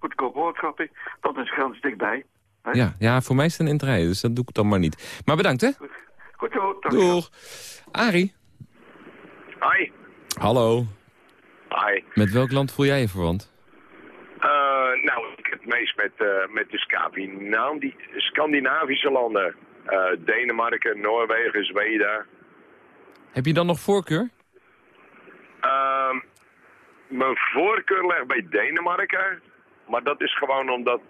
goedkoop boodschappen, dat is grens dichtbij. Hè? Ja, ja, voor mij is het een intrede, dus dat doe ik dan maar niet. Maar bedankt, hè? Goed, goed zo. Doeg. Arie. Hi. Hallo. Hi. Met welk land voel jij je verwant? Uh, nou, ik het meest met, uh, met de Scandinavische landen. Uh, Denemarken, Noorwegen, Zweden. Heb je dan nog voorkeur? Uh, mijn voorkeur ligt bij Denemarken. Maar dat is gewoon omdat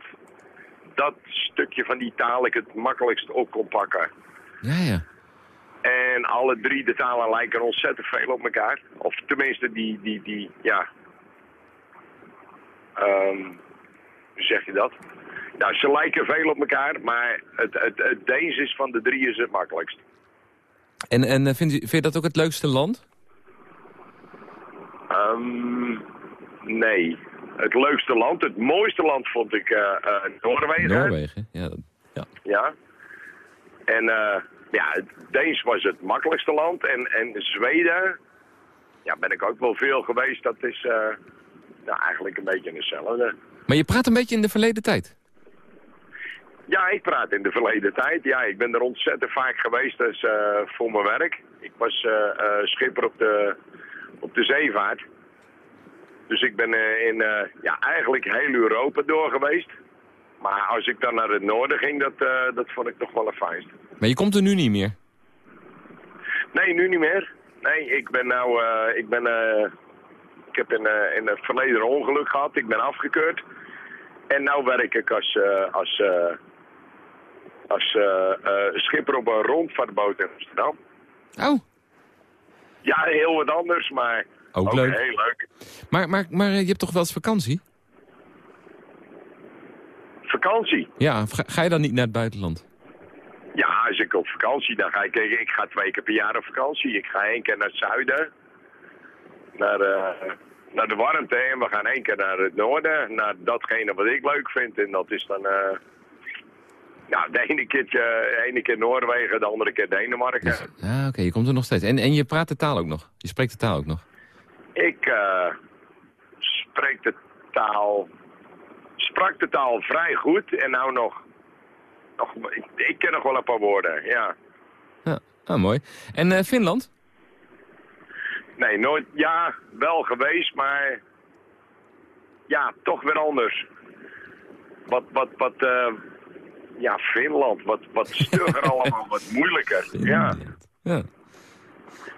dat stukje van die taal ik het makkelijkst op kon pakken. Ja, ja. En alle drie de talen lijken ontzettend veel op elkaar. Of tenminste, die, die, die ja... Um, hoe zeg je dat? Ja, ze lijken veel op elkaar, maar het, het, het Deens is van de drie is het makkelijkst. En, en eh, vind, je, vind je dat ook het leukste land? Um, nee. Het leukste land, het mooiste land vond ik uh, uh, Noorwegen. Noorwegen, ja. ja. ja. En ja, Deens was het makkelijkste land. En, en Zweden, ja, ben ik ook wel veel geweest. Dat is nou, eigenlijk een beetje hetzelfde. Maar je praat een beetje in de verleden tijd? Ja, ik praat in de verleden tijd. Ja, ik ben er ontzettend vaak geweest dus, uh, voor mijn werk. Ik was uh, uh, schipper op de, op de zeevaart. Dus ik ben in ja, eigenlijk heel Europa door geweest. Maar als ik dan naar het noorden ging, dat, dat vond ik toch wel een fijnst. Maar je komt er nu niet meer? Nee, nu niet meer. Nee, ik ben nou... ik ben... ik heb in, in het verleden een ongeluk gehad. Ik ben afgekeurd. En nu werk ik als, als als uh, schipper op een rondvaartboot in Amsterdam. Oh. Ja, heel wat anders, maar ook, ook leuk. heel leuk. Maar, maar, maar eh, je hebt toch wel eens vakantie? Vakantie? Ja, ga je dan niet naar het buitenland? Ja, als ik op vakantie, dan ga ik... Ik ga twee keer per jaar op vakantie. Ik ga één keer naar het zuiden. Naar, uh, naar de warmte. En we gaan één keer naar het noorden. Naar datgene wat ik leuk vind. En dat is dan... Uh, nou, de ene keer, de ene keer Noorwegen, de andere keer Denemarken. Ja, oké, je komt er nog steeds. En, en je praat de taal ook nog? Je spreekt de taal ook nog? Ik uh, spreek de taal... Sprak de taal vrij goed en nou nog... nog ik, ik ken nog wel een paar woorden, ja. Ja, ah, mooi. En uh, Finland? Nee, nooit... Ja, wel geweest, maar... Ja, toch weer anders. Wat, wat, wat, uh, ja, Finland. Wat, wat stugger allemaal, wat moeilijker. Ja. Ja.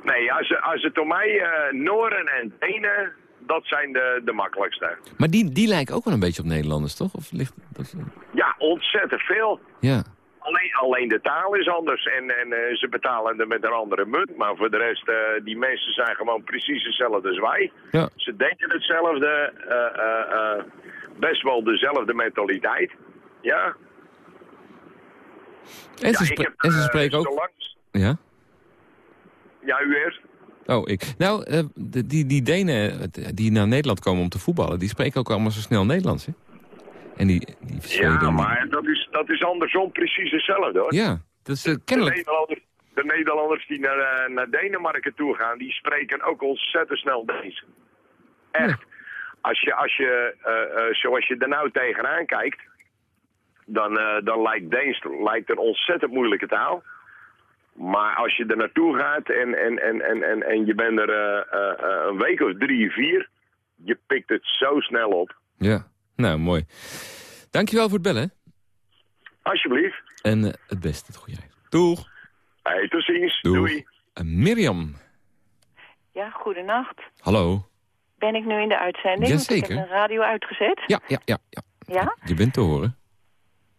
Nee, als, als het om mij, eh Noren en Denen, dat zijn de, de makkelijkste. Maar die, die lijken ook wel een beetje op Nederlanders, toch? Of ligt dat... Ja, ontzettend veel. Ja. Alleen, alleen de taal is anders en, en eh, ze betalen er met een andere munt. Maar voor de rest, eh, die mensen zijn gewoon precies hetzelfde als wij. Ja. Ze denken hetzelfde, best wel dezelfde mentaliteit. Ja. En ze, Ja, spre- ik heb, en ze eh, spreken ook... Ja? Ja, u eerst? Oh, ik. Nou, eh, die, die Denen die naar Nederland komen om te voetballen... die spreken ook allemaal zo snel Nederlands, hè? En die, die Ja, die- maar dat is, dat is andersom precies hetzelfde hoor. Ja, dat is eh, De kennelijk... Nederlanders, de Nederlanders die naar, naar Denemarken toe gaan, die spreken ook ontzettend snel Deens. Echt. Als je, als je zoals je er nou tegenaan kijkt, dan, eh, dan lijkt Deens lijkt een ontzettend moeilijke taal. Maar als je er naartoe gaat en, en, en, en, en, en je bent er eh, eh, een week of drie, vier, je pikt het zo snel op. Ja, nou, mooi. Dankjewel voor het bellen. Alsjeblieft. En het beste, het goede. Doeg. Hey, tot ziens. Doeg. Doei. Mirjam, Ja, goedenacht. hallo. Ben ik nu in de uitzending? Jazeker. Ik heb de radio uitgezet. Ja, ja, ja, ja. Ja? Je bent te horen.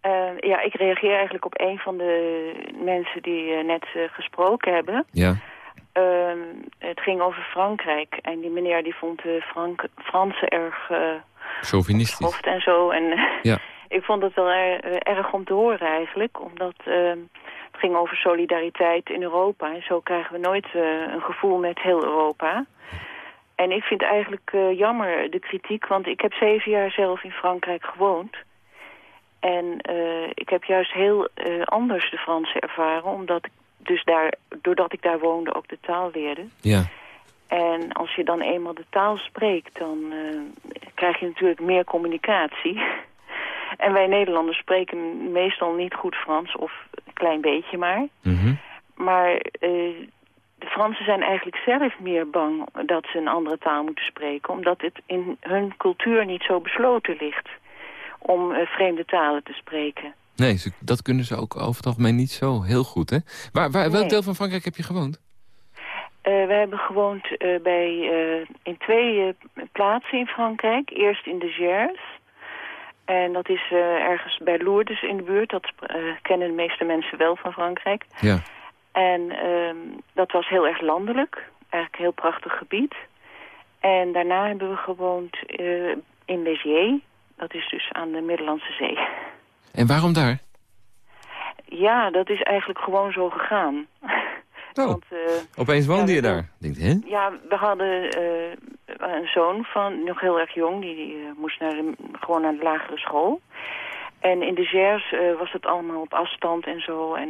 Eh, ja, ik reageer eigenlijk op een van de mensen die eh, net eh, gesproken hebben. Ja. Ehm, het ging over Frankrijk. En die meneer die vond de Frank Fransen erg Chauvinistisch. en zo. En Ja. ik vond het wel er- erg om te horen eigenlijk. Omdat ehm, het ging over solidariteit in Europa. En zo krijgen we nooit een gevoel met heel Europa. En ik vind eigenlijk jammer de kritiek. Want ik heb zeven jaar zelf in Frankrijk gewoond. En eh, ik heb juist heel eh, anders de Fransen ervaren. Omdat ik dus daar, doordat ik daar woonde ook de taal leerde. Ja. En als je dan eenmaal de taal spreekt, dan eh, krijg je natuurlijk meer communicatie. en wij Nederlanders spreken meestal niet goed Frans, of een klein beetje maar. Mhm. Maar eh, de Fransen zijn eigenlijk zelf meer bang dat ze een andere taal moeten spreken. Omdat het in hun cultuur niet zo besloten ligt om eh, vreemde talen te spreken. Nee, ze- dat kunnen ze ook over het algemeen niet zo heel goed, hè? Waar, waar, welk Nee. deel van Frankrijk heb je gewoond? Eh, we hebben gewoond eh, bij, in twee plaatsen in Frankrijk. Eerst in de Gers. En dat is ergens bij Lourdes in de buurt. Dat kennen de meeste mensen wel van Frankrijk. Ja. En ehm, dat was heel erg landelijk. Eigenlijk een heel prachtig gebied. En daarna hebben we gewoond in Béziers. Dat is dus aan de Middellandse Zee. En waarom daar? Ja, dat is eigenlijk gewoon zo gegaan. Oh, Want, eh, opeens woonde ja, je daar. Denk hè? Ja, we hadden eh, een zoon van, nog heel erg jong, die, die, eh, moest naar de, gewoon naar de lagere school. En in de Gers was het allemaal op afstand en zo. En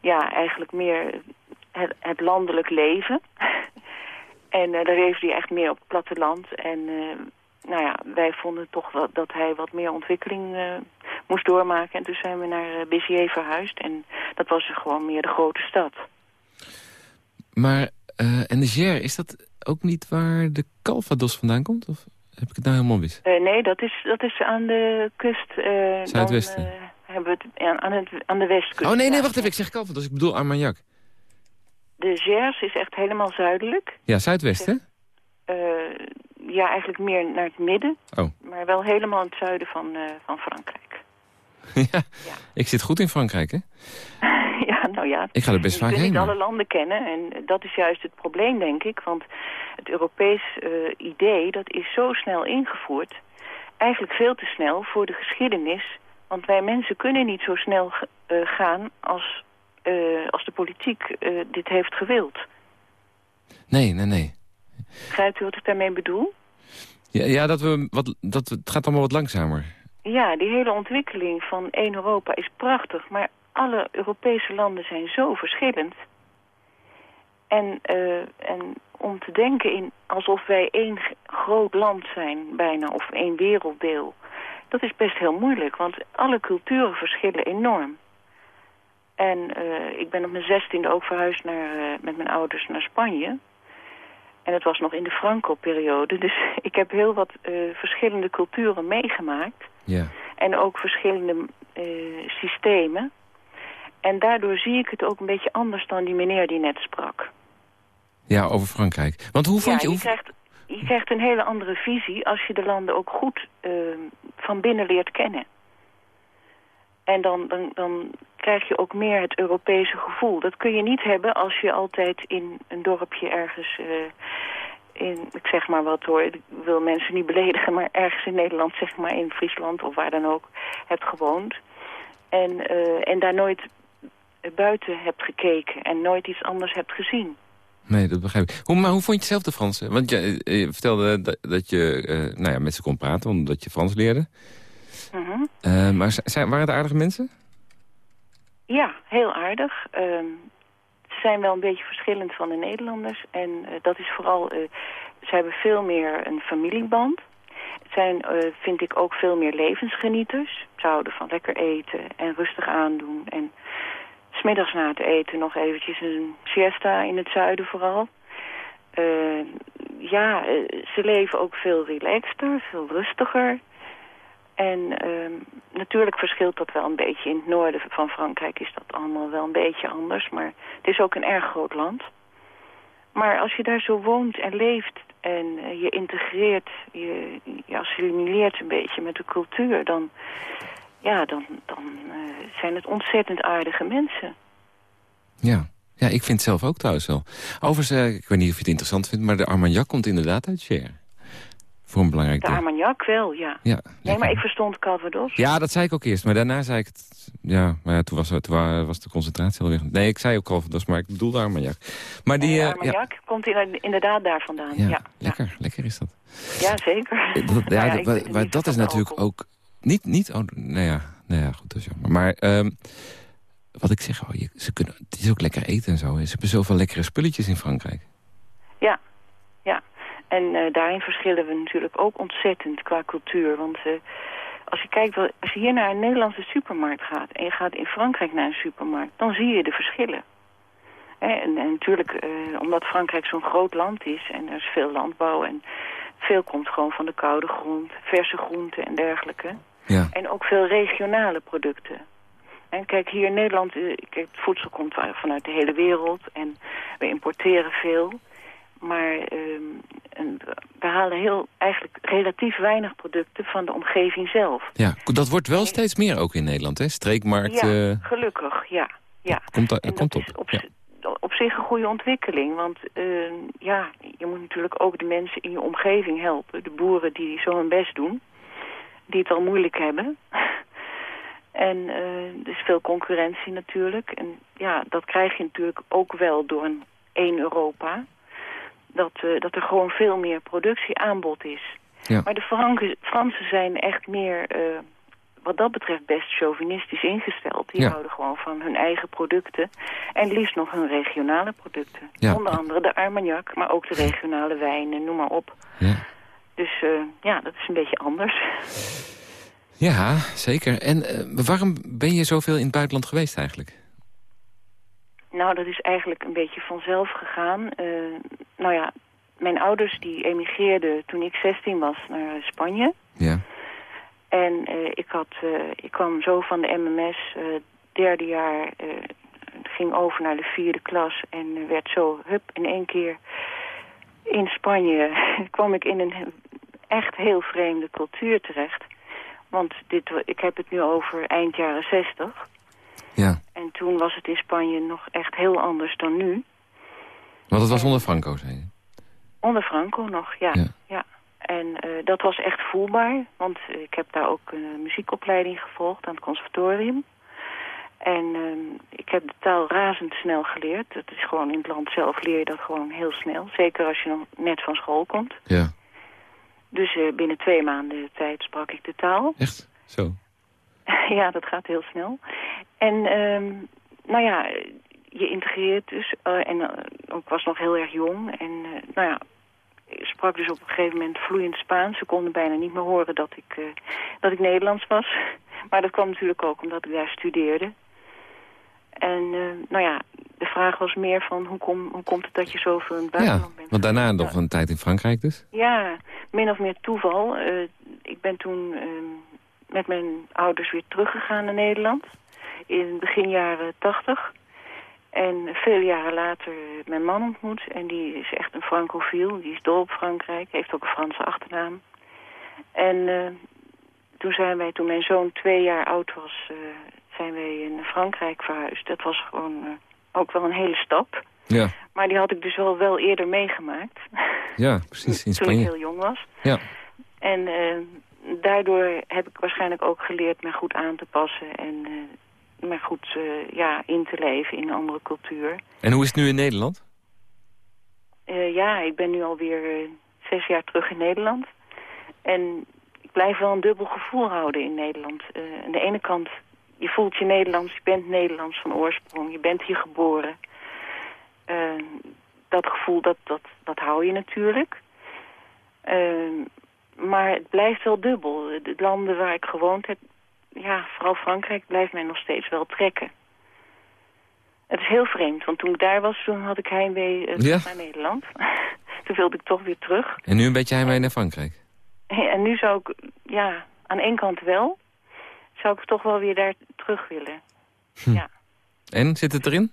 ja, eigenlijk meer het, het landelijk leven. en daar leefde hij echt meer op het platteland. En nou ja, wij vonden toch wel dat hij wat meer ontwikkeling eh, moest doormaken. En toen zijn we naar uh, Béziers verhuisd. En dat was dus gewoon meer de grote stad. Maar, eh en de Ger, is dat ook niet waar de Calvados vandaan komt? Of heb ik het nou helemaal mis? Eh, nee, dat is, dat is aan de kust. eh, Zuidwesten. Dan, eh, hebben we het aan, aan, het, aan de westkust. Oh nee, nee, wacht even. Ik zeg Calvados. Ik bedoel Armagnac. De Gers is echt helemaal zuidelijk. Ja, Zuidwest, hè? Ja, eigenlijk meer naar het midden. Oh. Maar wel helemaal in het zuiden van, eh, van Frankrijk. ja. Ik zit goed in Frankrijk, hè? ja, nou ja. Ik ga er best vaak heen. niet maar- alle landen kennen. En dat is juist het probleem, denk ik. Want het Europees eh, idee, dat is zo snel ingevoerd. Eigenlijk veel te snel voor de geschiedenis. Want wij mensen kunnen niet zo snel eh, gaan als, als de politiek dit heeft gewild. Nee, nee, nee. Begrijpt u wat ik daarmee bedoel? Ja, ja dat we wat, dat, het gaat allemaal wat langzamer. Ja, die hele ontwikkeling van één Europa is prachtig, maar alle Europese landen zijn zo verschillend. En, eh, en om te denken in alsof wij één groot land zijn, bijna, of één werelddeel, dat is best heel moeilijk, want alle culturen verschillen enorm. En eh, ik ben op mijn zestiende ook verhuisd naar, eh, met mijn ouders naar Spanje. En het was nog in de Franco-periode, dus ik heb heel wat eh, verschillende culturen meegemaakt. Ja. En ook verschillende eh, systemen. En daardoor zie ik het ook een beetje anders dan die meneer die net sprak. Ja, over Frankrijk. Want hoe vond ja, je... je, krijgt, je krijgt een hele andere visie als je de landen ook goed uh, van binnen leert kennen. En dan, dan, dan krijg je ook meer het Europese gevoel. Dat kun je niet hebben als je altijd in een dorpje ergens... Uh, in, ik zeg maar wat hoor, ik wil mensen niet beledigen... maar ergens in Nederland, zeg maar in Friesland of waar dan ook, hebt gewoond. En, uh, en daar nooit buiten hebt gekeken en nooit iets anders hebt gezien. Nee, dat begrijp ik. Hoe, maar hoe vond je zelf de Fransen? Want je, je vertelde dat, dat je nou ja, met ze kon praten omdat je Frans leerde. -hmm. uh, maar zijn, waren het aardige mensen? Ja, heel aardig. Uh, ze zijn wel een beetje verschillend van de Nederlanders. En uh, dat is vooral, ze hebben veel meer een familieband. Het zijn, vind ik, ook veel meer levensgenieters. Ze houden van lekker eten en rustig aandoen. En smiddags na het eten nog eventjes een siesta in het zuiden vooral. Uh, ja, ze leven ook veel relaxter, veel rustiger. En uh, natuurlijk verschilt dat wel een beetje. In het noorden van Frankrijk is dat allemaal wel een beetje anders. Maar het is ook een erg groot land. Maar als je daar zo woont en leeft en uh, je integreert, je, je assimileert een beetje met de cultuur... dan, ja, dan, dan uh, zijn het ontzettend aardige mensen. Ja. ja, ik vind het zelf ook trouwens wel. Overigens, uh, ik weet niet of je het interessant vindt... maar de Armagnac komt inderdaad uit Cher. Voor een belangrijk De Armagnac wel, ja. ja nee, maar ik verstond Calvados. Ja, dat zei ik ook eerst. Maar daarna zei ik het... Ja, maar ja, toen, was, toen was de concentratie alweer... Nee, ik zei ook Calvados, maar ik bedoelde Armagnac. Maar die, uh, Armagnac ja. komt inderdaad daar vandaan, ja. ja. Lekker, lekker is dat. Ja, zeker. Dat, ja, maar dat is natuurlijk ook... Niet, niet... Oh, nou ja, nou ja, goed, dat is jammer. Maar... Um, wat ik zeg, oh, je, ze kunnen, het is ook lekker eten en zo. Ze hebben zoveel lekkere spulletjes in Frankrijk. Ja. En uh, daarin verschillen we natuurlijk ook ontzettend qua cultuur. Want uh, als je kijkt, als je hier naar een Nederlandse supermarkt gaat... en je gaat in Frankrijk naar een supermarkt, dan zie je de verschillen. Hè? En, en, natuurlijk, uh, omdat Frankrijk zo'n groot land is en er is veel landbouw... en veel komt gewoon van de koude grond, verse groenten en dergelijke. Ja. En ook veel regionale producten. En kijk, hier in Nederland, kijk, het voedsel komt vanuit de hele wereld en we importeren veel. Maar um, we halen heel, eigenlijk relatief weinig producten van de omgeving zelf. Ja, dat wordt wel steeds meer ook in Nederland, hè? Streekmarkt. Ja, uh... gelukkig, ja. ja. Komt, da en komt op. Is op, ja. op zich een goede ontwikkeling. Want uh, ja, je moet natuurlijk ook de mensen in je omgeving helpen. De boeren die zo hun best doen. Die het al moeilijk hebben. En uh, er is veel concurrentie natuurlijk. En ja, dat krijg je natuurlijk ook wel door een één Europa. Dat, uh, dat er gewoon veel meer productieaanbod is. Ja. Maar de Franken, Fransen zijn echt meer, uh, wat dat betreft, best chauvinistisch ingesteld. Die Ja. houden gewoon van hun eigen producten. En liefst nog hun regionale producten. Ja. Onder andere de Armagnac, maar ook de regionale wijnen, noem maar op. Ja. Dus uh, ja, dat is een beetje anders. Ja, zeker. En waarom ben je zoveel in het buitenland geweest eigenlijk? Nou, dat is eigenlijk een beetje vanzelf gegaan. Uh, nou ja, mijn ouders die emigreerden toen ik 16 was naar Spanje. Ja. En uh, ik, had, ik kwam zo van de MMS, derde jaar, ging over naar de vierde klas... en werd zo, hup, in één keer in Spanje kwam ik in een echt heel vreemde cultuur terecht... Want dit, ik heb het nu over eind jaren 60. Ja. En toen was het in Spanje nog echt heel anders dan nu. Want het was onder Franco, zei je? Onder Franco nog, ja. Ja. ja. En uh, dat was echt voelbaar. Want uh, ik heb daar ook een muziekopleiding gevolgd aan het conservatorium. En uh, ik heb de taal razendsnel geleerd. Dat is gewoon in het land zelf leer je dat gewoon heel snel. Zeker als je nog net van school komt. Ja. Dus uh, binnen twee maanden tijd sprak ik de taal. Echt? Zo? ja, dat gaat heel snel. En um, nou ja, je integreert dus. Uh, en uh, ik was nog heel erg jong. En nou ja, ik sprak dus op een gegeven moment vloeiend Spaans. Ze konden bijna niet meer horen dat ik, dat ik Nederlands was. Maar dat kwam natuurlijk ook omdat ik daar studeerde. En nou ja, de vraag was meer van hoe, kom, hoe komt het dat je zoveel in het buitenland ja, bent? want daarna nog een tijd in Frankrijk dus? Ja, min of meer toeval. Ik ben toen uh, met mijn ouders weer teruggegaan naar Nederland. in begin jaren tachtig. En vele jaren later mijn man ontmoet. En die is echt een francofiel. Die is dol op Frankrijk. Heeft ook een Franse achternaam. En uh, toen zijn wij, toen mijn zoon twee jaar oud was, uh, zijn wij in Frankrijk verhuisd. Dat was gewoon uh, ook wel een hele stap. Ja. Maar die had ik dus wel, wel eerder meegemaakt. Ja, precies. In Toen ik heel jong was. Ja. En daardoor heb ik waarschijnlijk ook geleerd me goed aan te passen. En uh, me goed uh, ja, in te leven in een andere cultuur. En hoe is het nu in Nederland? ja, ik ben nu alweer zes jaar terug in Nederland. En ik blijf wel een dubbel gevoel houden in Nederland. aan de ene kant, je voelt je Nederlands, je bent Nederlands van oorsprong. Je bent hier geboren. Dat gevoel, dat, dat, dat hou je natuurlijk. Uh, maar het blijft wel dubbel. De landen waar ik gewoond heb, ja, vooral Frankrijk, blijft mij nog steeds wel trekken. Het is heel vreemd, want toen ik daar was, toen had ik heimwee uh, ja. naar Nederland. toen wilde ik toch weer terug. En nu een beetje heimwee naar Frankrijk? En nu zou ik, ja, aan één kant wel, zou ik toch wel weer daar terug willen. Hm. Ja. En, zit het erin?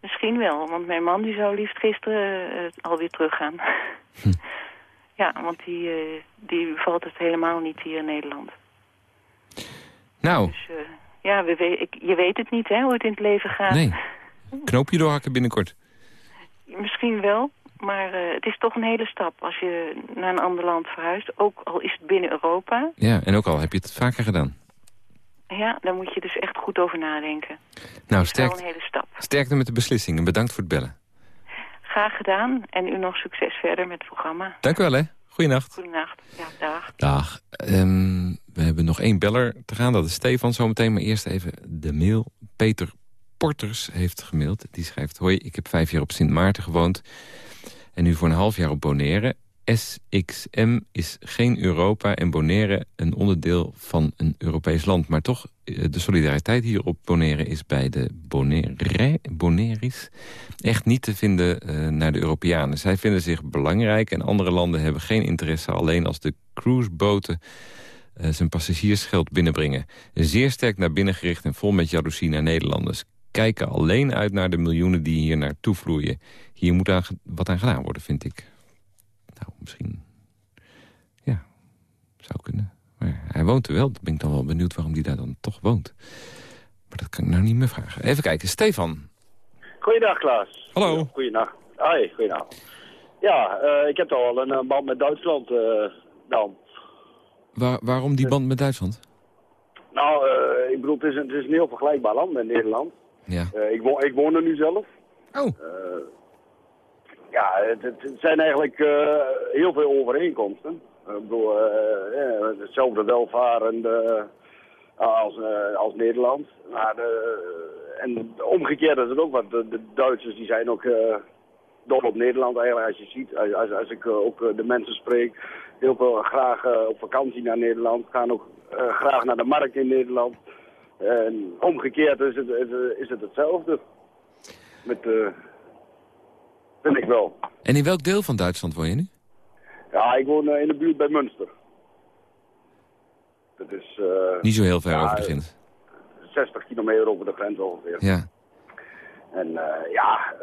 Misschien wel, want mijn man die zou liefst gisteren uh, alweer teruggaan. Hm. ja, want die, uh, die valt het helemaal niet hier in Nederland. Nou. Dus uh, ja, we weet, ik, je weet het niet hè, hoe het in het leven gaat. Nee. Knoopje doorhakken binnenkort. Misschien wel, maar het is toch een hele stap als je naar een ander land verhuist. Ook al is het binnen Europa. Ja, en ook al heb je het vaker gedaan. Ja, daar moet je dus echt goed over nadenken. Nou, sterk, een hele stap. sterkte met de beslissing en bedankt voor het bellen. Graag gedaan en u nog succes verder met het programma. Dank u wel, hè. Goeienacht. Goedenacht. Ja, dag. Dag. Um, we hebben nog één beller te gaan, dat is Stefan zometeen. Maar eerst even de mail. Peter Porters heeft gemaild. Die schrijft, hoi, ik heb vijf jaar op Sint Maarten gewoond... en nu voor een half jaar op Bonaire... SXM is geen Europa en Bonaire een onderdeel van een Europees land. Maar toch, de solidariteit hier op Bonaire is bij de Bonaire, Bonairis echt niet te vinden uh, naar de Europeanen. Zij vinden zich belangrijk en andere landen hebben geen interesse... alleen als de cruiseboten uh, zijn passagiersgeld binnenbrengen. Zeer sterk naar binnen gericht en vol met jaloezie naar Nederlanders. Kijken alleen uit naar de miljoenen die hier naartoe vloeien. Hier moet aan, wat aan gedaan worden, vind ik. Misschien... Ja, zou kunnen. Maar hij woont er wel. Dan ben ik dan wel benieuwd waarom hij daar dan toch woont. Maar dat kan ik nou niet meer vragen. Even kijken, Stefan. Goeiedag, Klaas. Hallo. Goeiedag. Hoi, goeiedag. Ja, uh, ik heb toch al een, een band met Duitsland uh, dan. Waar, waarom die band met Duitsland? Nou, uh, ik bedoel, het is, een, het is een heel vergelijkbaar land met Nederland. Ja. ik, woon, ik woon er nu zelf. Oh. Ja, het, zijn eigenlijk uh, heel veel overeenkomsten. Ik bedoel, uh, hetzelfde welvarende als, als Nederland. Maar en omgekeerd is het ook, want de, de Duitsers die zijn ook dol op Nederland eigenlijk. Als je ziet, als, als ik ook de mensen spreek, heel veel graag op vakantie naar Nederland. Gaan ook graag naar de markt in Nederland. En omgekeerd is het, is, is het hetzelfde. Met de vind ik wel. En in welk deel van Duitsland woon je nu? Ja, ik woon uh, in de buurt bij Münster. Dat is... Uh, Niet zo heel ver ja, over de grens. 60 kilometer over de grens ongeveer. Ja. En uh, ja,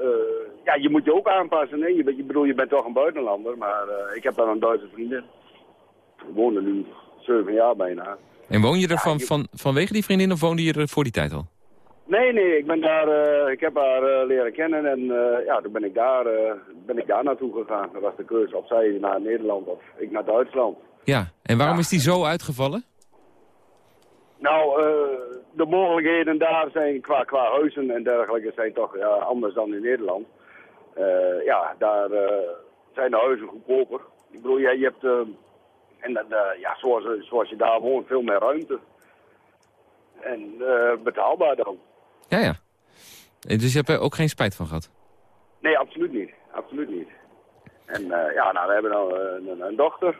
ja, je moet je ook aanpassen. Hè? Je, je, bedoel, je bent toch een buitenlander, maar ik heb dan een Duitse vriendin. We wonen nu 7 jaar bijna. En woon je er van, van, vanwege die vriendin of woonde je er voor die tijd al? Nee, nee, ik ben daar, uh, ik heb haar uh, leren kennen en uh, ja, toen ben ik daar, ben ik daar naartoe gegaan. Dat was de keuze of zij naar Nederland of ik naar Duitsland. Ja, en waarom ja. is die zo uitgevallen? Nou, de mogelijkheden daar zijn qua, qua huizen en dergelijke zijn toch ja, anders dan in Nederland. ja, daar zijn de huizen goedkoper. Ik bedoel, je, je hebt, en ja, zoals, zoals je daar woont, veel meer ruimte. En betaalbaar dan. Ja, ja. Dus je hebt er ook geen spijt van gehad? Nee, absoluut niet. Absoluut niet. En uh, ja, nou, we hebben nou een, een dochter.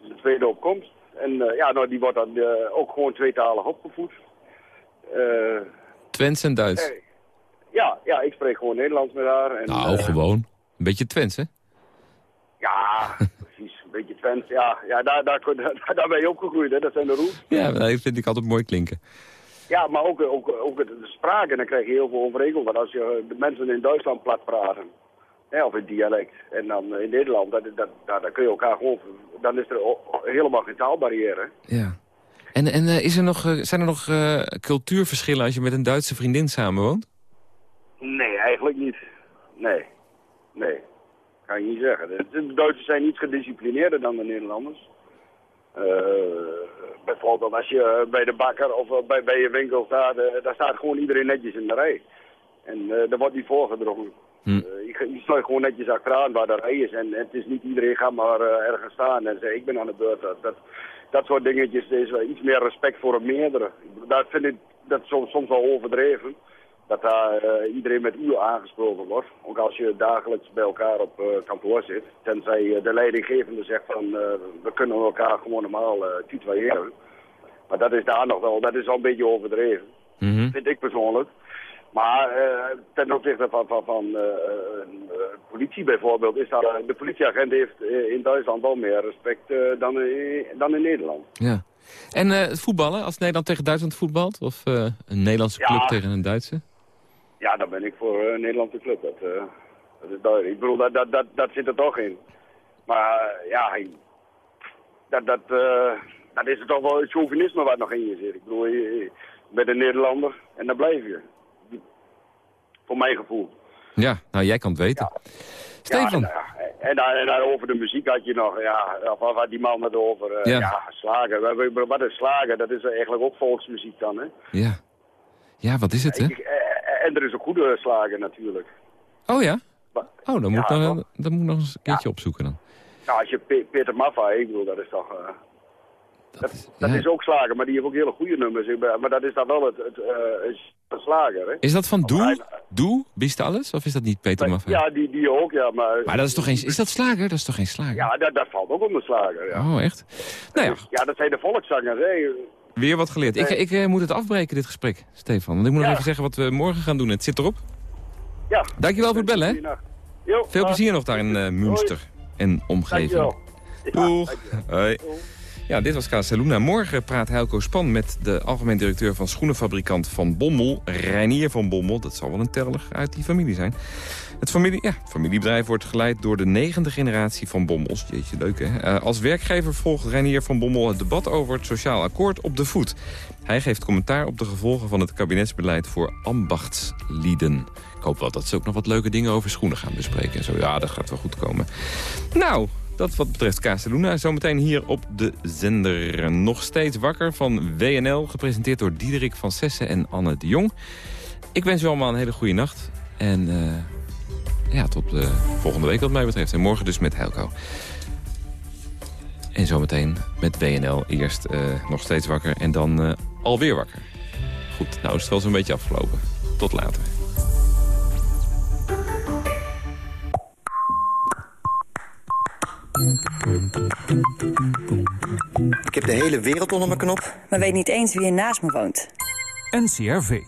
De tweede opkomst. En uh, ja, nou, die wordt dan uh, ook gewoon tweetalig opgevoed. Twents en Duits? ja, ja, ik spreek gewoon Nederlands met haar. En, nou, gewoon. Een beetje Twents, hè? Ja, precies. Een beetje Twents. Ja, ja daar, daar, daar, daar ben je opgegroeid, hè. Dat zijn de roots. Ja, dat vind ik altijd mooi klinken. Ja, maar ook, ook, ook de spraak, en dan krijg je heel veel overeenkomst. Want als je de mensen in Duitsland plat praten, hè, of in dialect, en dan in Nederland, dat, dat, dat, dan kun je elkaar gewoon, dan is er helemaal geen taalbarrière. Ja. En, en eh, is er nog, eh, zijn er nog eh, cultuurverschillen als je met een Duitse vriendin samenwoont? Nee, eigenlijk niet. Nee, nee. Kan je niet zeggen. De, de Duitsers zijn iets gedisciplineerder dan de Nederlanders. Eh, bijvoorbeeld als je bij de bakker of bij, bij je winkel staat, eh, daar staat gewoon iedereen netjes in de rij. En eh daar wordt niet voorgedrongen. Hm. Je, je sluit gewoon netjes achteraan waar de rij is. En, en het is niet iedereen gaat maar ergens staan en zegt ik ben aan de beurt. Dat, dat, dat soort dingetjes is wel iets meer respect voor een meerdere. Dat vind ik dat soms, soms wel overdreven. Dat daar eh, iedereen met u aangesproken wordt. Ook als je dagelijks bij elkaar op eh, kantoor zit. Tenzij eh, de leidinggevende zegt van we kunnen elkaar gewoon normaal tutoyeren. Maar dat is daar nog wel, dat is al een beetje overdreven. Mhm. Vind ik persoonlijk. Maar ten opzichte van, van, van politie bijvoorbeeld, is dat, eh, de politieagent heeft in Duitsland wel meer respect dan, in, dan in Nederland. Ja. En het voetballen, als Nederland tegen Duitsland voetbalt? Of een Nederlandse club Ja. tegen een Duitse? Ja, dan ben ik voor een Nederlandse club. Dat, eh, dat is duidelijk. Ik bedoel, dat, dat, dat, dat zit er toch in. Maar eh, ja, dat, dat, dat is er toch wel het chauvinisme wat nog in je zit. Ik bedoel, je, je bent een Nederlander en dan blijf je. Voor mijn gevoel. Ja, nou jij kan het weten. Stefan. Ja, en, dan, en over de muziek had je nog, ja, of wat had die man het over? Ja. ja. slagen. Wat- is slagen? Dat is eigenlijk ook volksmuziek dan, hè? Ja. Ja, wat is het, hè? Ik- En er is ook goede slagen natuurlijk. Oh ja? Oh, dan moet, Ja, nog, dan moet ik nog eens een keertje opzoeken dan. Nou, als je Pe- Peter Maffay, ik bedoel, dat is toch... eh, dat dat ja. is ook slager, maar die heeft ook hele goede nummers. Maar dat is dan wel het, het eh, is slager, hè? Is dat van Doe? Doe? Bist alles? Of is dat niet Peter Maffay? Ja, die, die ook, ja, maar... Maar dat is toch geen... Is dat slager? Dat is toch geen slager? Ja, dat, dat valt ook onder slager, ja. Oh, echt? Nou ja, Ja, dat zijn de volkszangers, hè? Weer wat geleerd. Ik, Nee. ik eh, moet het afbreken, dit gesprek, Stefan. Want ik moet nog Ja. even zeggen wat we morgen gaan doen. Het zit erop. Ja. Dankjewel voor het bellen, hè? Jo, Veel dag. plezier nog daar in eh, Münster en omgeving. Dankjewel. Doeg. Hoi. Ja, dit was Casaluna. Morgen praat Helco Span met de algemeen directeur van schoenenfabrikant Van Bommel. Reinier van Bommel, dat zal wel een teller uit die familie zijn. Het, familie, ja, familiebedrijf wordt geleid door de negende generatie van Bommels. Jeetje, leuk hè? Eh, als werkgever volgt Reinier van Bommel het debat over het sociaal akkoord op de voet. Hij geeft commentaar op de gevolgen van het kabinetsbeleid voor ambachtslieden. Ik hoop wel dat ze ook nog wat leuke dingen over schoenen gaan bespreken. En zo. Ja, dat gaat wel goed komen. Nou, dat wat betreft Casaluna. Zometeen hier op de zender. Nog steeds wakker van WNL. Gepresenteerd door Diederik van Sessen en Anne de Jong. Ik wens u allemaal een hele goede nacht. En eh, ja, tot eh, volgende week wat mij betreft. En morgen dus met Helco. En zometeen met WNL. Eerst eh, nog steeds wakker en dan eh, alweer wakker. Goed, nou is het wel zo'n beetje afgelopen. Tot later. Ik heb de hele wereld onder mijn knop. maar weet niet eens wie er naast me woont. NCRV.